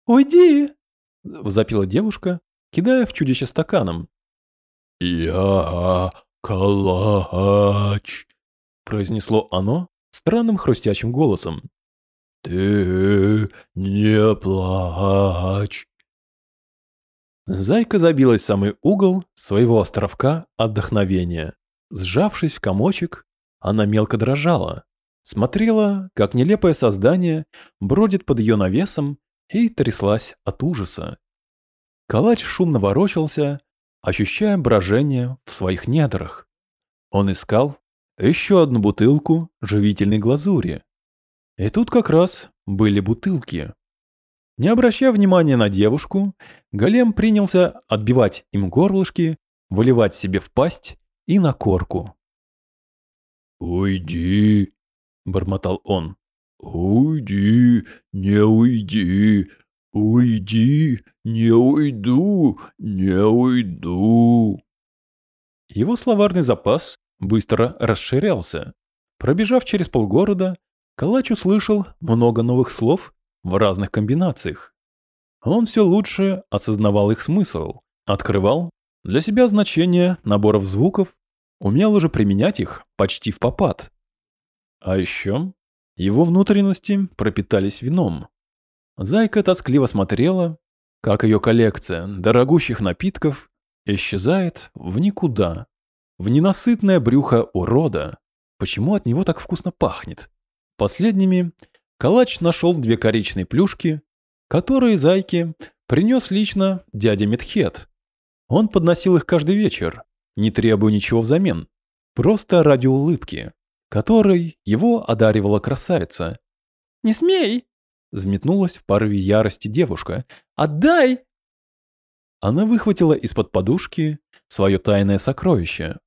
«Уйди!» – запила девушка, кидая в чудище стаканом. «Я калач!» – произнесло оно странным хрустящим голосом. «Ты не плачь!» Зайка забилась в самый угол своего островка отдохновения. Сжавшись в комочек, она мелко дрожала. Смотрела, как нелепое создание бродит под ее навесом и тряслась от ужаса. Калач шумно ворочался, ощущая брожение в своих недрах. Он искал еще одну бутылку живительной глазури. И тут как раз были бутылки. Не обращая внимания на девушку, голем принялся отбивать им горлышки, выливать себе в пасть и на корку. «Уйди!» — бормотал он. «Уйди, не уйди, уйди, не уйду, не уйду». Его словарный запас быстро расширялся. Пробежав через полгорода, Калач услышал много новых слов в разных комбинациях. Он все лучше осознавал их смысл, открывал для себя значение наборов звуков, умел уже применять их почти в попад. А еще его внутренности пропитались вином. Зайка тоскливо смотрела, как ее коллекция дорогущих напитков исчезает в никуда, в ненасытное брюхо урода. Почему от него так вкусно пахнет? Последними Калач нашел две коричные плюшки, которые Зайке принес лично дядя Медхет. Он подносил их каждый вечер, не требуя ничего взамен, просто ради улыбки, которой его одаривала красавица. «Не смей!» — взметнулась в порыве ярости девушка. «Отдай!» Она выхватила из-под подушки свое тайное сокровище.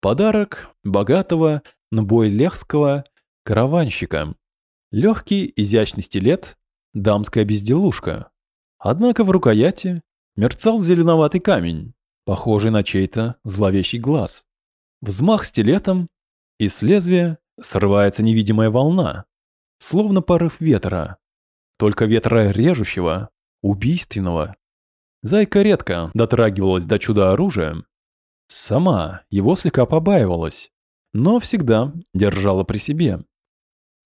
Подарок богатого набойлехского караванщика. Легкий изящный стилет, дамская безделушка. Однако в рукояти мерцал зеленоватый камень, похожий на чей-то зловещий глаз. Взмах стилетом, и с лезвия срывается невидимая волна, словно порыв ветра. Только ветра режущего, убийственного. Зайка редко дотрагивалась до чуда оружия. Сама его слегка побаивалась, но всегда держала при себе.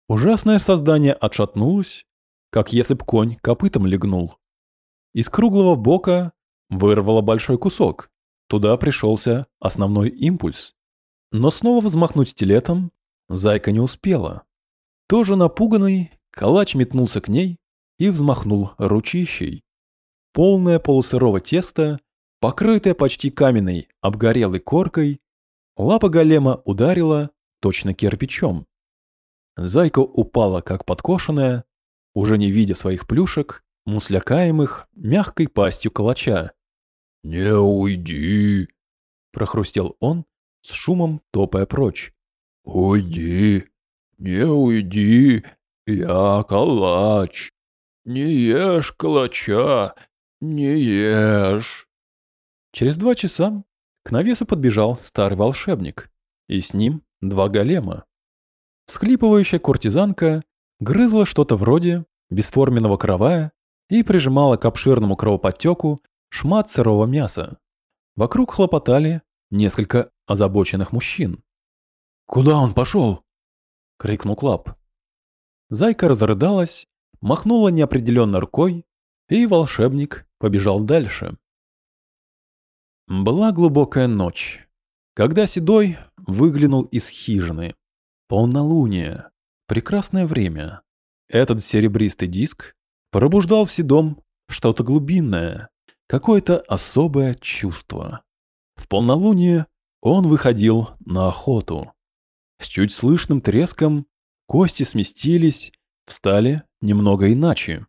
Ужасное создание отшатнулось, как если б конь копытом легнул. Из круглого бока вырвало большой кусок. Туда пришелся основной импульс. Но снова взмахнуть стилетом зайка не успела. Тоже напуганный, калач метнулся к ней и взмахнул ручищей. Полное полусырого теста, покрытое почти каменной обгорелой коркой, лапа голема ударила точно кирпичом. Зайка упала как подкошенная, уже не видя своих плюшек, муслякаемых мягкой пастью калача. «Не уйди!» – прохрустел он, с шумом топая прочь. «Уйди! Не уйди! Я калач! Не ешь калача! Не ешь!» Через два часа к навесу подбежал старый волшебник, и с ним два голема. Схлипывающая куртизанка грызла что-то вроде бесформенного каравая и прижимала к обширному кровоподтеку шмат сырого мяса. Вокруг хлопотали несколько озабоченных мужчин. «Куда он пошел?» — крикнул Клап. Зайка разрыдалась, махнула неопределенно рукой, и волшебник побежал дальше. Была глубокая ночь, когда Седой выглянул из хижины. Полнолуние. Прекрасное время. Этот серебристый диск пробуждал в Седом что-то глубинное, какое-то особое чувство. В полнолуние он выходил на охоту. С чуть слышным треском кости сместились, встали немного иначе.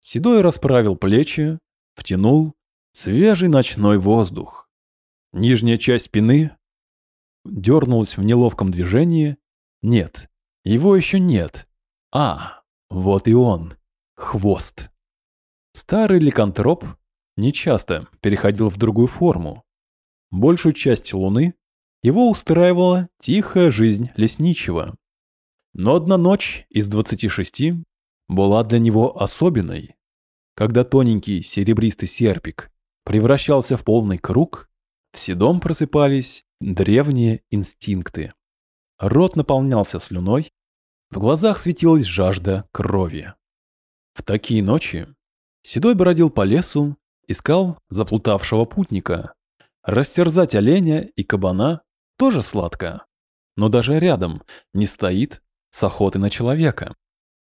Седой расправил плечи, втянул свежий ночной воздух. Нижняя часть спины дернулась в неловком движении. Нет, его еще нет. А, вот и он. Хвост. Старый ликантроп нечасто переходил в другую форму. Большую часть луны его устраивала тихая жизнь лесничего. Но одна ночь из 26 была для него особенной. Когда тоненький серебристый серпик превращался в полный круг, в седом просыпались древние инстинкты. Рот наполнялся слюной, в глазах светилась жажда крови. В такие ночи Седой бродил по лесу, искал заплутавшего путника. Растерзать оленя и кабана тоже сладко, но даже рядом не стоит с охоты на человека.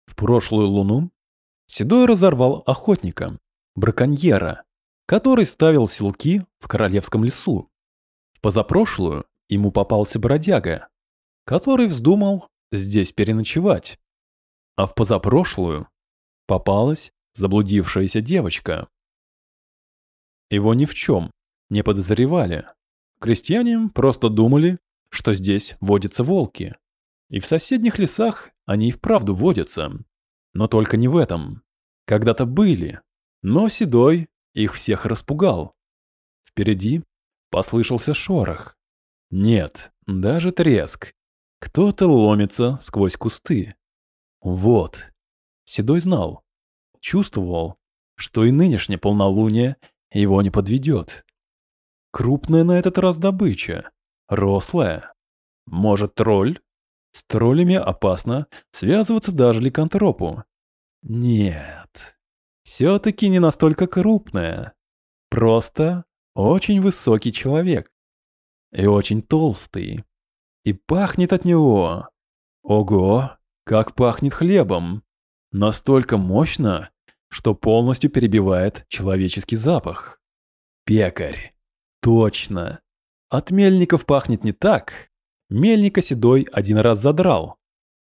В прошлую луну Седой разорвал охотника, браконьера, который ставил селки в королевском лесу. В позапрошлую ему попался бродяга, который вздумал здесь переночевать. А в позапрошлую попалась заблудившаяся девочка. Его ни в чем не подозревали. Крестьяне просто думали, что здесь водятся волки. И в соседних лесах они и вправду водятся. Но только не в этом. Когда-то были, но Седой их всех распугал. Впереди послышался шорох. Нет, даже треск. Кто-то ломится сквозь кусты. Вот. Седой знал. Чувствовал, что и нынешнее полнолуние его не подведет. Крупная на этот раз добыча. Рослая. Может, тролль? С троллями опасно связываться даже ликантропу. Нет. Все-таки не настолько крупная. Просто очень высокий человек. И очень толстый. И пахнет от него. Ого, как пахнет хлебом. Настолько мощно, что полностью перебивает человеческий запах. Пекарь. Точно. От мельников пахнет не так. Мельника седой один раз задрал.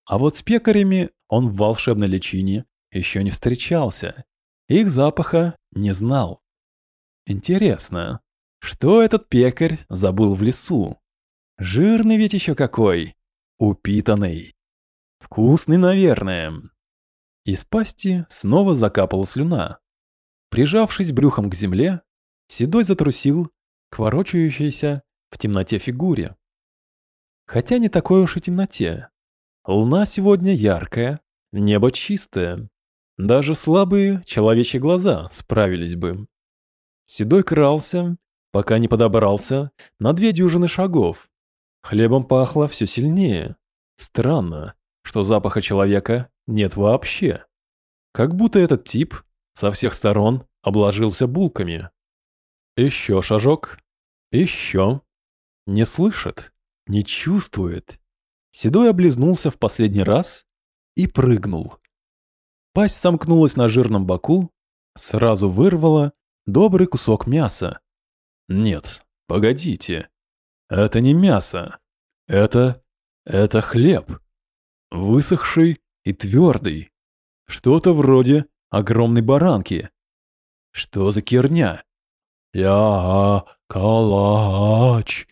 А вот с пекарями он в волшебной личине еще не встречался. Их запаха не знал. Интересно, что этот пекарь забыл в лесу? Жирный ведь еще какой. Упитанный. Вкусный, наверное. Из пасти снова закапала слюна. Прижавшись брюхом к земле, Седой затрусил к ворочающейся в темноте фигуре. Хотя не такой уж и темноте. Луна сегодня яркая, небо чистое. Даже слабые человечьи глаза справились бы. Седой крался, пока не подобрался на две дюжины шагов. Хлебом пахло все сильнее. Странно, что запаха человека нет вообще. Как будто этот тип со всех сторон обложился булками. Еще шажок. Еще. Не слышит, не чувствует. Седой облизнулся в последний раз и прыгнул. Пасть сомкнулась на жирном боку, сразу вырвала добрый кусок мяса. Нет, погодите. Это не мясо. Это... это хлеб. Высохший и твердый. Что-то вроде огромной баранки. Что за керня? «Я калач!»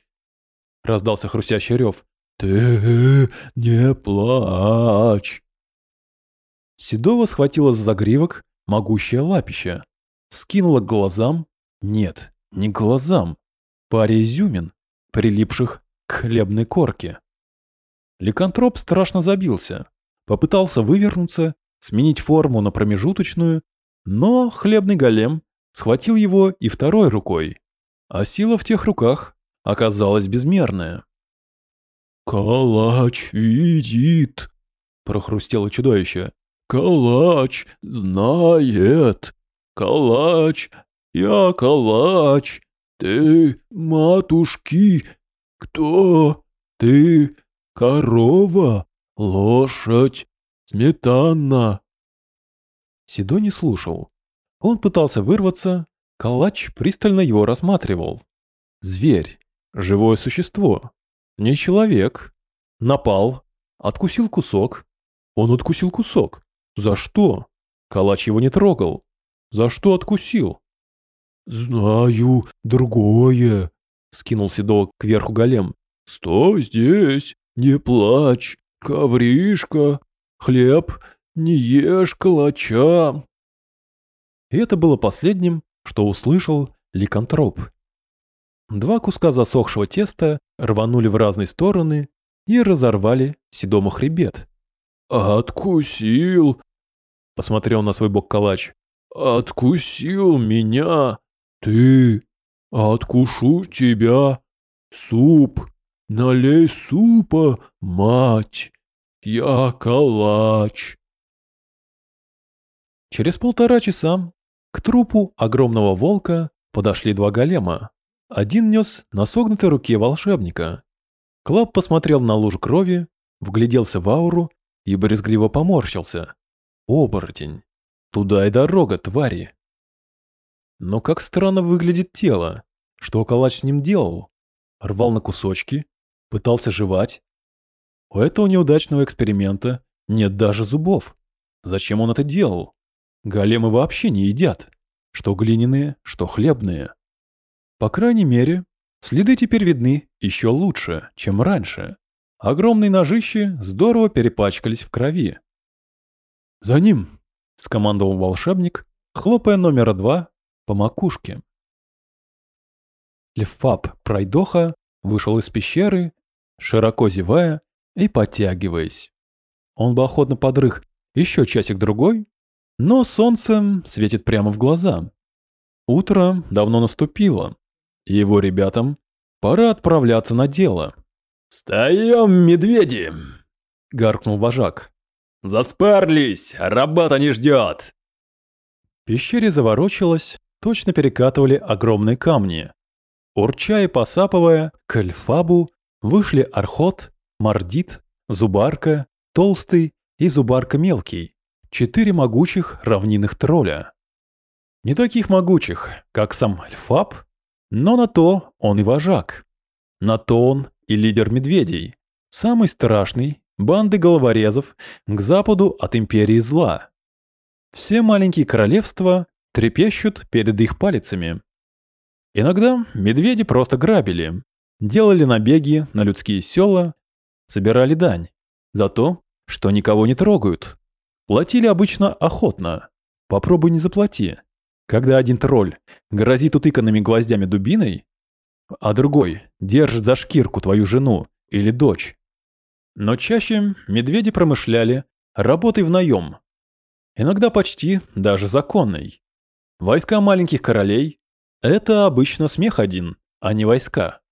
Раздался хрустящий рев. «Ты не плачь!» Седова схватила за загривок могущее лапище. Скинула к глазам. Нет, не к глазам. Паре изюмин, прилипших к хлебной корке. Ликантроп страшно забился. Попытался вывернуться, сменить форму на промежуточную, но хлебный голем схватил его и второй рукой, а сила в тех руках оказалась безмерная. «Калач видит!» — прохрустело чудовище. «Калач знает! Калач! Я калач! Ты матушки! Кто? Ты корова? Лошадь? Сметана?» Седой не слушал. Он пытался вырваться, калач пристально его рассматривал. Зверь, живое существо, не человек. Напал, откусил кусок. Он откусил кусок. За что? Калач его не трогал. За что откусил? «Знаю другое», — скинул Седок кверху голем. «Стой здесь, не плачь, ковришка, хлеб, не ешь калача». И это было последним, что услышал ликантроп. Два куска засохшего теста рванули в разные стороны и разорвали седому хребет. «Откусил!» — посмотрел на свой бок калач. «Откусил меня! Ты! Откушу тебя! Суп! Налей супа, мать! Я калач!» Через полтора часа к трупу огромного волка подошли два голема. Один нес на согнутой руке волшебника. Клаб посмотрел на лужу крови, вгляделся в ауру и брезгливо поморщился. Оборотень. Туда и дорога, твари. Но как странно выглядит тело. Что калач с ним делал? Рвал на кусочки? Пытался жевать? У этого неудачного эксперимента нет даже зубов. Зачем он это делал? Големы вообще не едят. Что глиняные, что хлебные. По крайней мере, следы теперь видны еще лучше, чем раньше. Огромные ножищи здорово перепачкались в крови. «За ним!» — скомандовал волшебник, хлопая номера два по макушке. Лефап Пройдоха вышел из пещеры, широко зевая и подтягиваясь. Он бы охотно подрых еще часик-другой, но солнце светит прямо в глаза. Утро давно наступило, его ребятам пора отправляться на дело. «Встаем, медведи!» — гаркнул вожак. «Заспарлись! Работа не ждет!» В пещере заворочилась, точно перекатывали огромные камни. Урча и посапывая, к Эльфабу вышли Архот, Мордит, Зубарка, Толстый и Зубарка Мелкий, четыре могучих равнинных тролля. Не таких могучих, как сам Эльфаб, но на то он и вожак. На то он и лидер медведей. Самый страшный банды головорезов к западу от империи зла. Все маленькие королевства трепещут перед их палицами. Иногда медведи просто грабили, делали набеги на людские села, собирали дань за то, что никого не трогают. Платили обычно охотно. Попробуй не заплати. Когда один тролль грозит утыканными гвоздями дубиной, а другой держит за шкирку твою жену или дочь. Но чаще медведи промышляли работой в наем. Иногда почти даже законной. Войска маленьких королей – это обычно смех один, а не войска.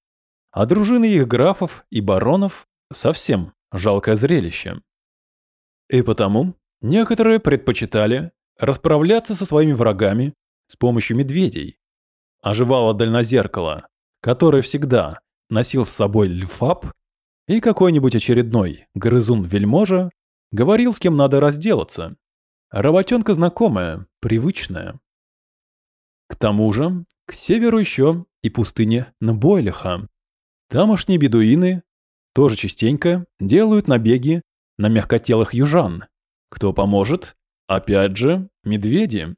А дружины их графов и баронов – совсем жалкое зрелище. И потому некоторые предпочитали расправляться со своими врагами с помощью медведей. Оживало дальнозеркало, которое всегда носил с собой льфап, и какой-нибудь очередной грызун-вельможа говорил, с кем надо разделаться. Работенка знакомая, привычная. К тому же, к северу еще и пустыня Нбойлиха. Тамошние бедуины тоже частенько делают набеги на мягкотелых южан. Кто поможет? Опять же, медведи.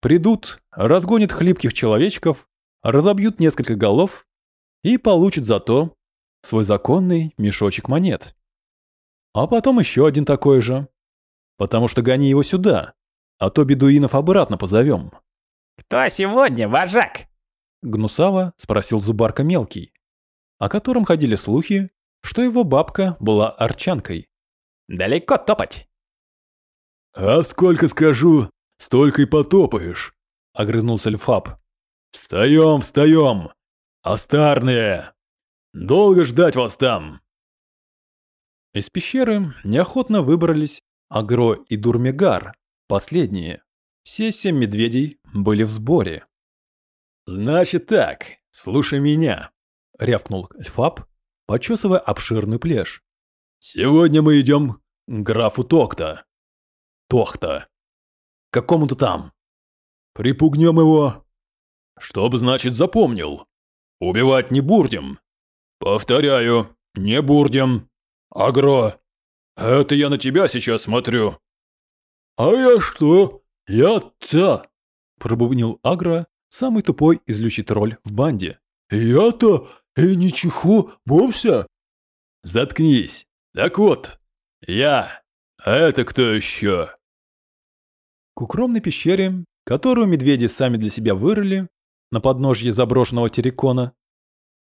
Придут, разгонят хлипких человечков, разобьют несколько голов и получат зато свой законный мешочек монет. А потом еще один такой же. Потому что гони его сюда, а то бедуинов обратно позовем. «Кто сегодня, вожак?» Гнусаво спросил Зубарка Мелкий, о котором ходили слухи, что его бабка была арчанкой. «Далеко топать?» «А сколько скажу, столько и потопаешь», — огрызнулся Льфаб. «Встаем, встаем! Остарные! Долго ждать вас там!» Из пещеры неохотно выбрались Агро и Дурмегар, последние. Все семь медведей были в сборе. «Значит так, слушай меня», — рявкнул Льфаб, почесывая обширный плешь. «Сегодня мы идем к графу Токта. Тохта какому-то там. Припугнем его. Чтоб, значит, запомнил. Убивать не будем. Повторяю, не будем. Агро, это я на тебя сейчас смотрю. А я что? Я ца. Пробубнил Агро, самый тупой из тролль в банде. Я-то и ничего вовсе. Заткнись. Так вот, я. А это кто еще? К укромной пещере, которую медведи сами для себя вырыли, на подножье заброшенного террикона,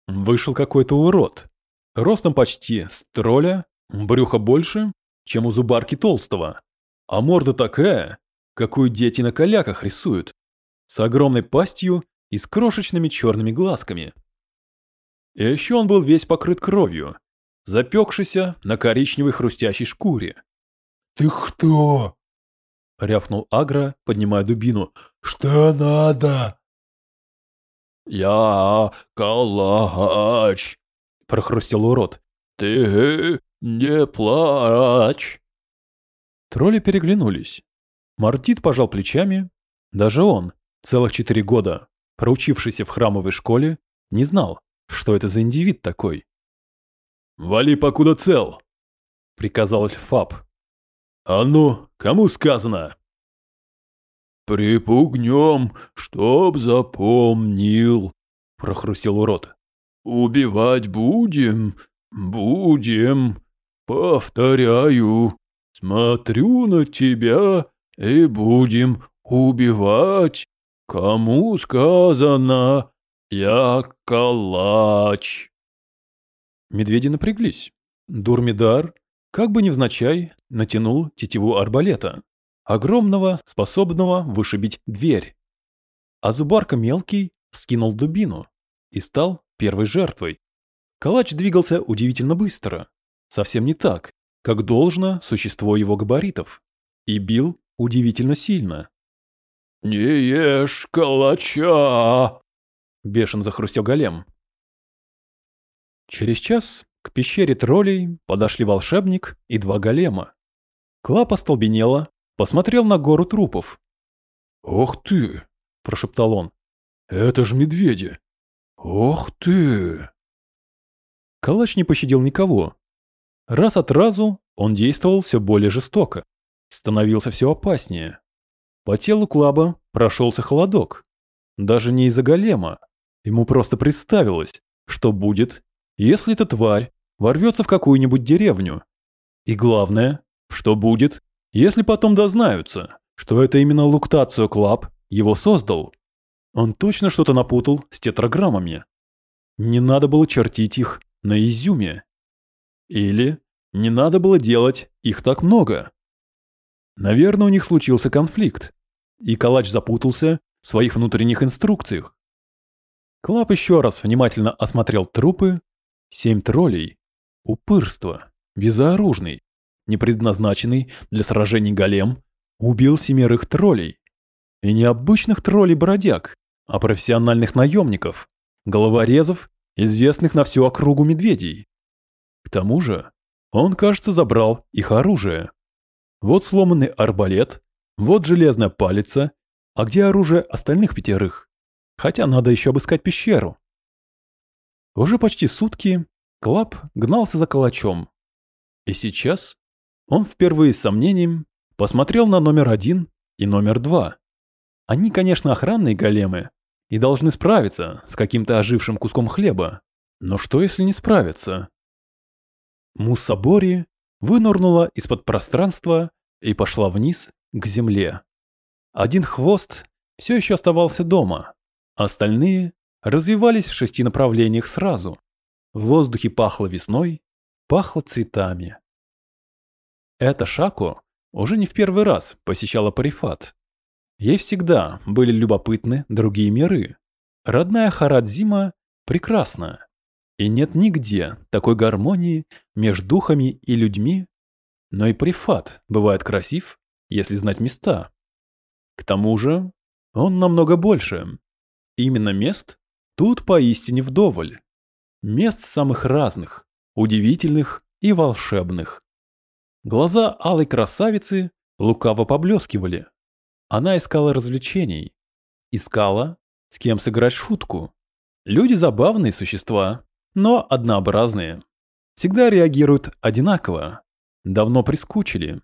вышел какой-то урод, ростом почти с тролля, брюхо больше, чем у зубарки толстого, а морда такая, какую дети на каляках рисуют, с огромной пастью и с крошечными черными глазками. И еще он был весь покрыт кровью, запекшийся на коричневой хрустящей шкуре. «Ты кто?» — рявкнул Агра, поднимая дубину. «Что надо?» «Я калач», — прохрустел урод. «Ты не плачь». Тролли переглянулись. Мартит пожал плечами. Даже он, целых четыре года, проучившийся в храмовой школе, не знал, что это за индивид такой. «Вали, покуда цел!» — приказал Эльфаб. «А ну, кому сказано?» «Припугнем, чтоб запомнил», — прохрустел урод. «Убивать будем, будем. Повторяю, смотрю на тебя и будем убивать. Кому сказано, я калач». Медведи напряглись. Дурмидар, как бы невзначай, натянул тетиву арбалета, огромного, способного вышибить дверь. А зубарка мелкий вскинул дубину и стал первой жертвой. Калач двигался удивительно быстро, совсем не так, как должно существо его габаритов, и бил удивительно сильно. «Не ешь калача!» — бешено захрустел голем. Через час к пещере троллей подошли волшебник и два голема. Клап остолбенела, посмотрел на гору трупов. «Ох ты!» – прошептал он. «Это ж медведи! Ох ты!» Калач не пощадил никого. Раз от разу он действовал все более жестоко, становился все опаснее. По телу Клаба прошелся холодок. Даже не из-за голема. Ему просто представилось, что будет, если эта тварь ворвется в какую-нибудь деревню. И главное, что будет, если потом дознаются, что это именно Луктацио Клаб его создал. Он точно что-то напутал с тетраграммами. Не надо было чертить их на изюме. Или не надо было делать их так много. Наверное, у них случился конфликт, и Калач запутался в своих внутренних инструкциях. Клаб еще раз внимательно осмотрел трупы Семь троллей. Упырство. Безоружный. Непредназначенный для сражений голем. Убил семерых троллей. И не обычных троллей-бродяг, а профессиональных наемников. Головорезов, известных на всю округу медведей. К тому же, он, кажется, забрал их оружие. Вот сломанный арбалет, вот железная палица, а где оружие остальных пятерых? Хотя надо еще обыскать пещеру. Уже почти сутки Клап гнался за калачом. И сейчас он впервые с сомнением посмотрел на номер один и номер два. Они, конечно, охранные големы и должны справиться с каким-то ожившим куском хлеба. Но что, если не справятся? Муссабори вынырнула из-под пространства и пошла вниз к земле. Один хвост все еще оставался дома, остальные развивались в шести направлениях сразу. В воздухе пахло весной, пахло цветами. Эта Шако уже не в первый раз посещала Парифат. Ей всегда были любопытны другие миры. Родная Харадзима прекрасна. И нет нигде такой гармонии между духами и людьми. Но и Парифат бывает красив, если знать места. К тому же он намного больше. Именно мест, Тут поистине вдоволь. Мест самых разных, удивительных и волшебных. Глаза алой красавицы лукаво поблескивали. Она искала развлечений. Искала, с кем сыграть шутку. Люди забавные существа, но однообразные. Всегда реагируют одинаково. Давно прискучили.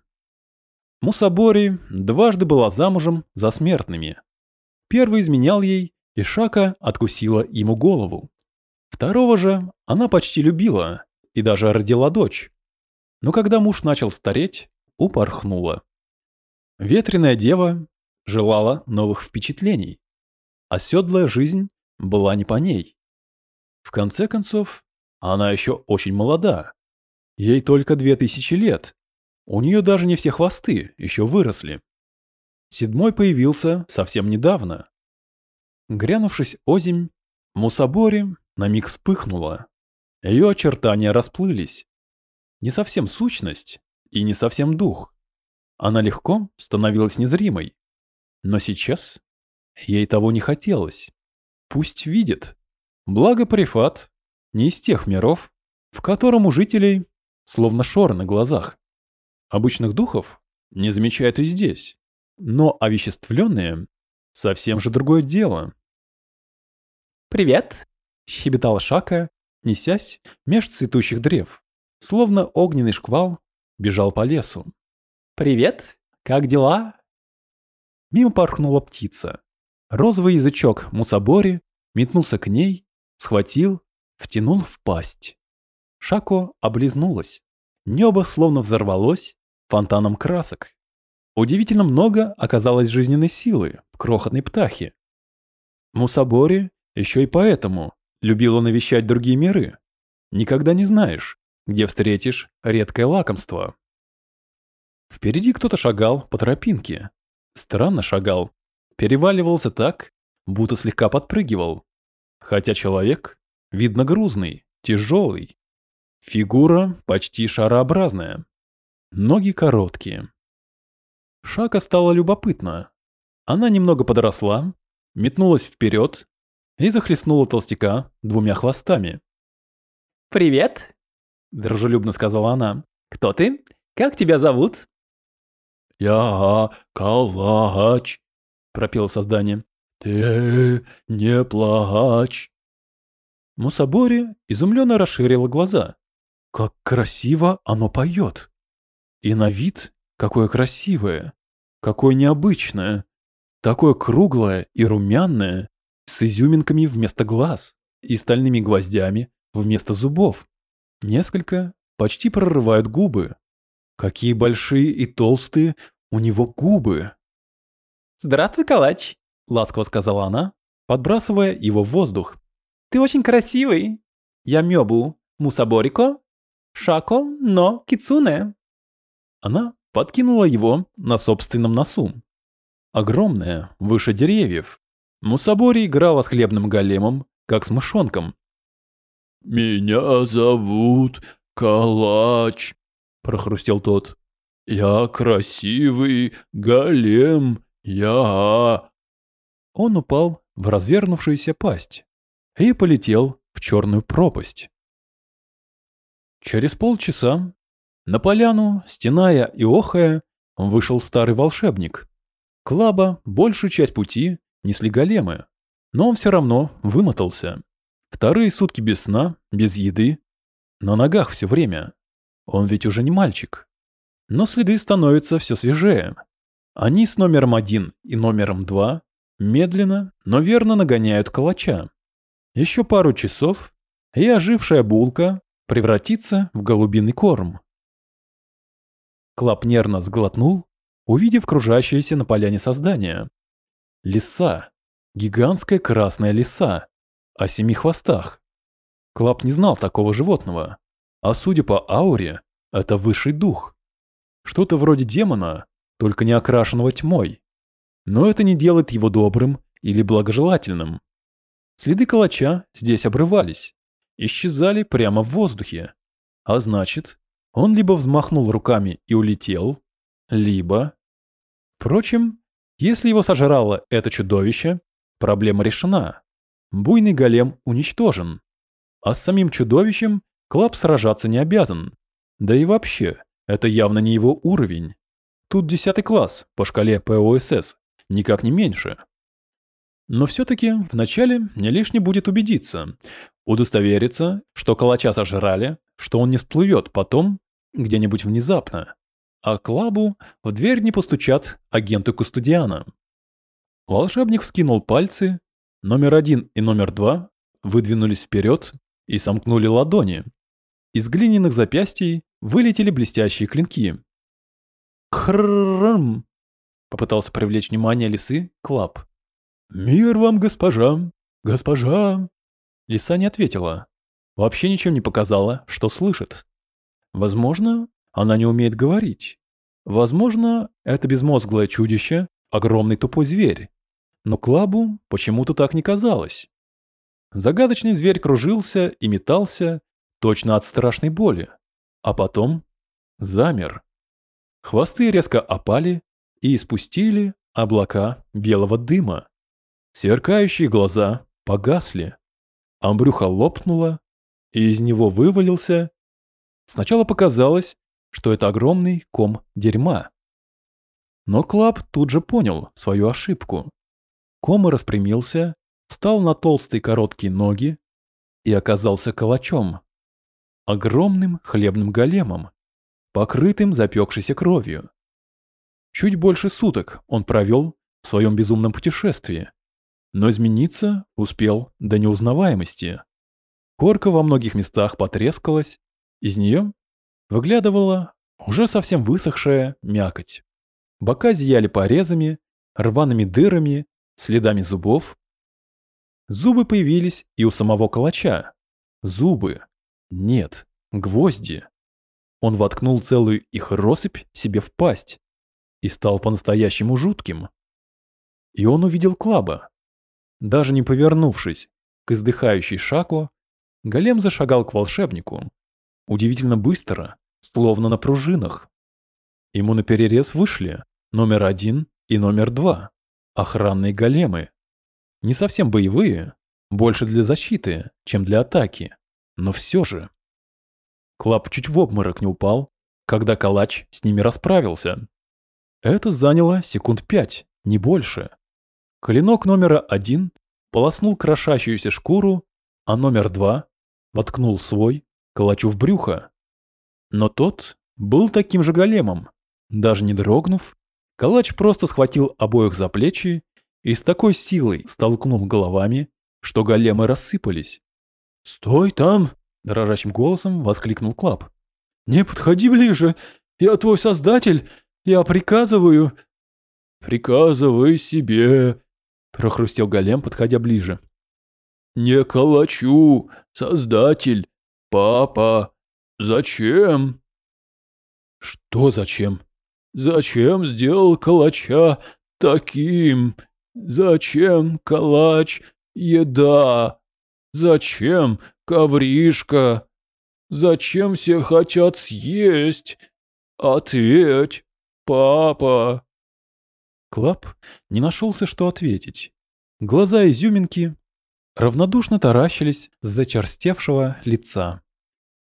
Мусабори дважды была замужем за смертными. Первый изменял ей и Шака откусила ему голову. Второго же она почти любила и даже родила дочь. Но когда муж начал стареть, упорхнула. Ветреная дева желала новых впечатлений, а седлая жизнь была не по ней. В конце концов, Она еще очень молода. Ей только две тысячи лет. У нее даже не все хвосты еще выросли. Седьмой появился совсем недавно. Грянувшись озимь, Мусабори на миг вспыхнула. Ее очертания расплылись. Не совсем сущность и не совсем дух. Она легко становилась незримой. Но сейчас ей того не хотелось. Пусть видит. Благо Парифат не из тех миров, в котором у жителей словно шоры на глазах. Обычных духов не замечают и здесь. Но овеществленные — совсем же другое дело. «Привет!» — щебетала Шака, несясь меж цветущих древ. Словно огненный шквал бежал по лесу. «Привет! Как дела?» Мимо порхнула птица. Розовый язычок Мусабори метнулся к ней, схватил, втянул в пасть. Шако облизнулась. Небо словно взорвалось фонтаном красок. Удивительно много оказалось жизненной силы в крохотной птахе. Мусабори еще и поэтому любила навещать другие миры. Никогда не знаешь, где встретишь редкое лакомство. Впереди кто-то шагал по тропинке. Странно шагал. Переваливался так, будто слегка подпрыгивал. Хотя человек, видно, грузный, тяжелый. Фигура почти шарообразная. Ноги короткие. Шака стала любопытна. Она немного подросла, метнулась вперед и захлестнула толстяка двумя хвостами. «Привет!» — дружелюбно сказала она. «Кто ты? Как тебя зовут?» «Я калач», — пропело создание. «Ты не плачь». Мусабори изумленно расширила глаза. Как красиво оно поет. И на вид какое красивое, какое необычное, такое круглое и румяное, с изюминками вместо глаз и стальными гвоздями вместо зубов. Несколько почти прорывают губы. Какие большие и толстые у него губы. «Здравствуй, калач», — ласково сказала она, подбрасывая его в воздух. «Ты очень красивый. Я Мёбу, Мусаборико, Шако, но Кицуне». Она подкинула его на собственном носу. Огромная, выше деревьев. Мусабори играла с хлебным големом, как с мышонком. «Меня зовут Калач», — прохрустел тот. «Я красивый голем, я...» Он упал в развернувшуюся пасть и полетел в черную пропасть. Через полчаса на поляну, стеная и охая, вышел старый волшебник. Клаба большую часть пути несли големы, но он все равно вымотался. Вторые сутки без сна, без еды, на ногах все время. Он ведь уже не мальчик. Но следы становятся все свежее. Они с номером один и номером два медленно, но верно нагоняют калача. Еще пару часов, и ожившая булка превратится в голубиный корм. Клап нервно сглотнул, увидев кружащееся на поляне создание. Лиса. Гигантская красная лиса. О семи хвостах. Клап не знал такого животного. А судя по ауре, это высший дух. Что-то вроде демона, только не окрашенного тьмой. Но это не делает его добрым или благожелательным. Следы калача здесь обрывались, исчезали прямо в воздухе. А значит, он либо взмахнул руками и улетел, либо... Впрочем, если его сожрало это чудовище, проблема решена. Буйный голем уничтожен. А с самим чудовищем Клаб сражаться не обязан. Да и вообще, это явно не его уровень. Тут десятый класс по шкале ПОСС, никак не меньше. Но все-таки вначале не лишне будет убедиться, удостовериться, что калача сожрали, что он не всплывет потом где-нибудь внезапно, а Клабу в дверь не постучат агенты Кустодиана. Волшебник вскинул пальцы, номер один и номер два выдвинулись вперед и сомкнули ладони. Из глиняных запястий вылетели блестящие клинки. «Хрррррм!» — попытался привлечь внимание лисы Клаб. «Мир вам, госпожа! Госпожа!» Лиса не ответила. вообще ничем не показала, что слышит. Возможно, она не умеет говорить. Возможно, это безмозглое чудище, огромный тупой зверь. Но Клабу почему-то так не казалось. Загадочный зверь кружился и метался, точно от страшной боли. А потом замер. Хвосты резко опали и испустили облака белого дыма. Сверкающие глаза погасли. А брюхо лопнуло, и из него вывалился... Сначала показалось, что это огромный ком дерьма. Но Клаб тут же понял свою ошибку. Ком распрямился, встал на толстые короткие ноги и оказался калачом. Огромным хлебным големом, покрытым запекшейся кровью. Чуть больше суток он провел в своем безумном путешествии, но измениться успел до неузнаваемости. Корка во многих местах потрескалась, из нее выглядывала уже совсем высохшая мякоть. Бока зияли порезами, рваными дырами, следами зубов. Зубы появились и у самого калача. Зубы. Нет, гвозди. Он воткнул целую их россыпь себе в пасть и стал по-настоящему жутким. И он увидел Клаба. Даже не повернувшись к издыхающей Шако, Голем зашагал к волшебнику. Удивительно быстро, словно на пружинах. Ему на перерез вышли номер один и номер два. Охранные големы. Не совсем боевые, больше для защиты, чем для атаки. Но все же. Клап чуть в обморок не упал, когда калач с ними расправился. Это заняло секунд пять, не больше. Клинок номера один полоснул крошащуюся шкуру, а номер два воткнул свой калачу в брюхо. Но тот был таким же големом. Даже не дрогнув, калач просто схватил обоих за плечи и с такой силой столкнул головами, что големы рассыпались. «Стой там!» – дрожащим голосом воскликнул Клап. «Не подходи ближе! Я твой создатель! Я приказываю!» «Приказывай себе!» – прохрустел голем, подходя ближе. «Не калачу, создатель, папа, зачем?» «Что зачем?» «Зачем сделал калача таким? Зачем калач еда? Зачем ковришка? Зачем все хотят съесть? Ответь, папа!» Клап не нашелся, что ответить. Глаза изюминки равнодушно таращились с зачерстевшего лица.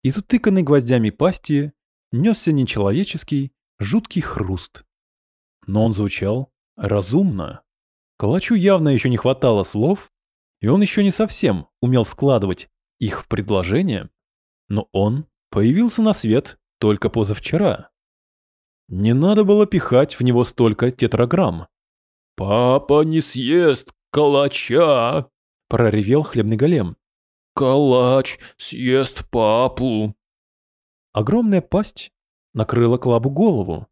Из утыканной гвоздями пасти несся нечеловеческий, жуткий хруст. Но он звучал разумно. Калачу явно еще не хватало слов, и он еще не совсем умел складывать их в предложение, но он появился на свет только позавчера. Не надо было пихать в него столько тетраграмм. «Папа не съест калача!» — проревел хлебный голем. «Калач съест папу!» Огромная пасть накрыла Клабу голову,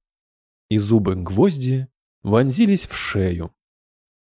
и зубы гвозди вонзились в шею.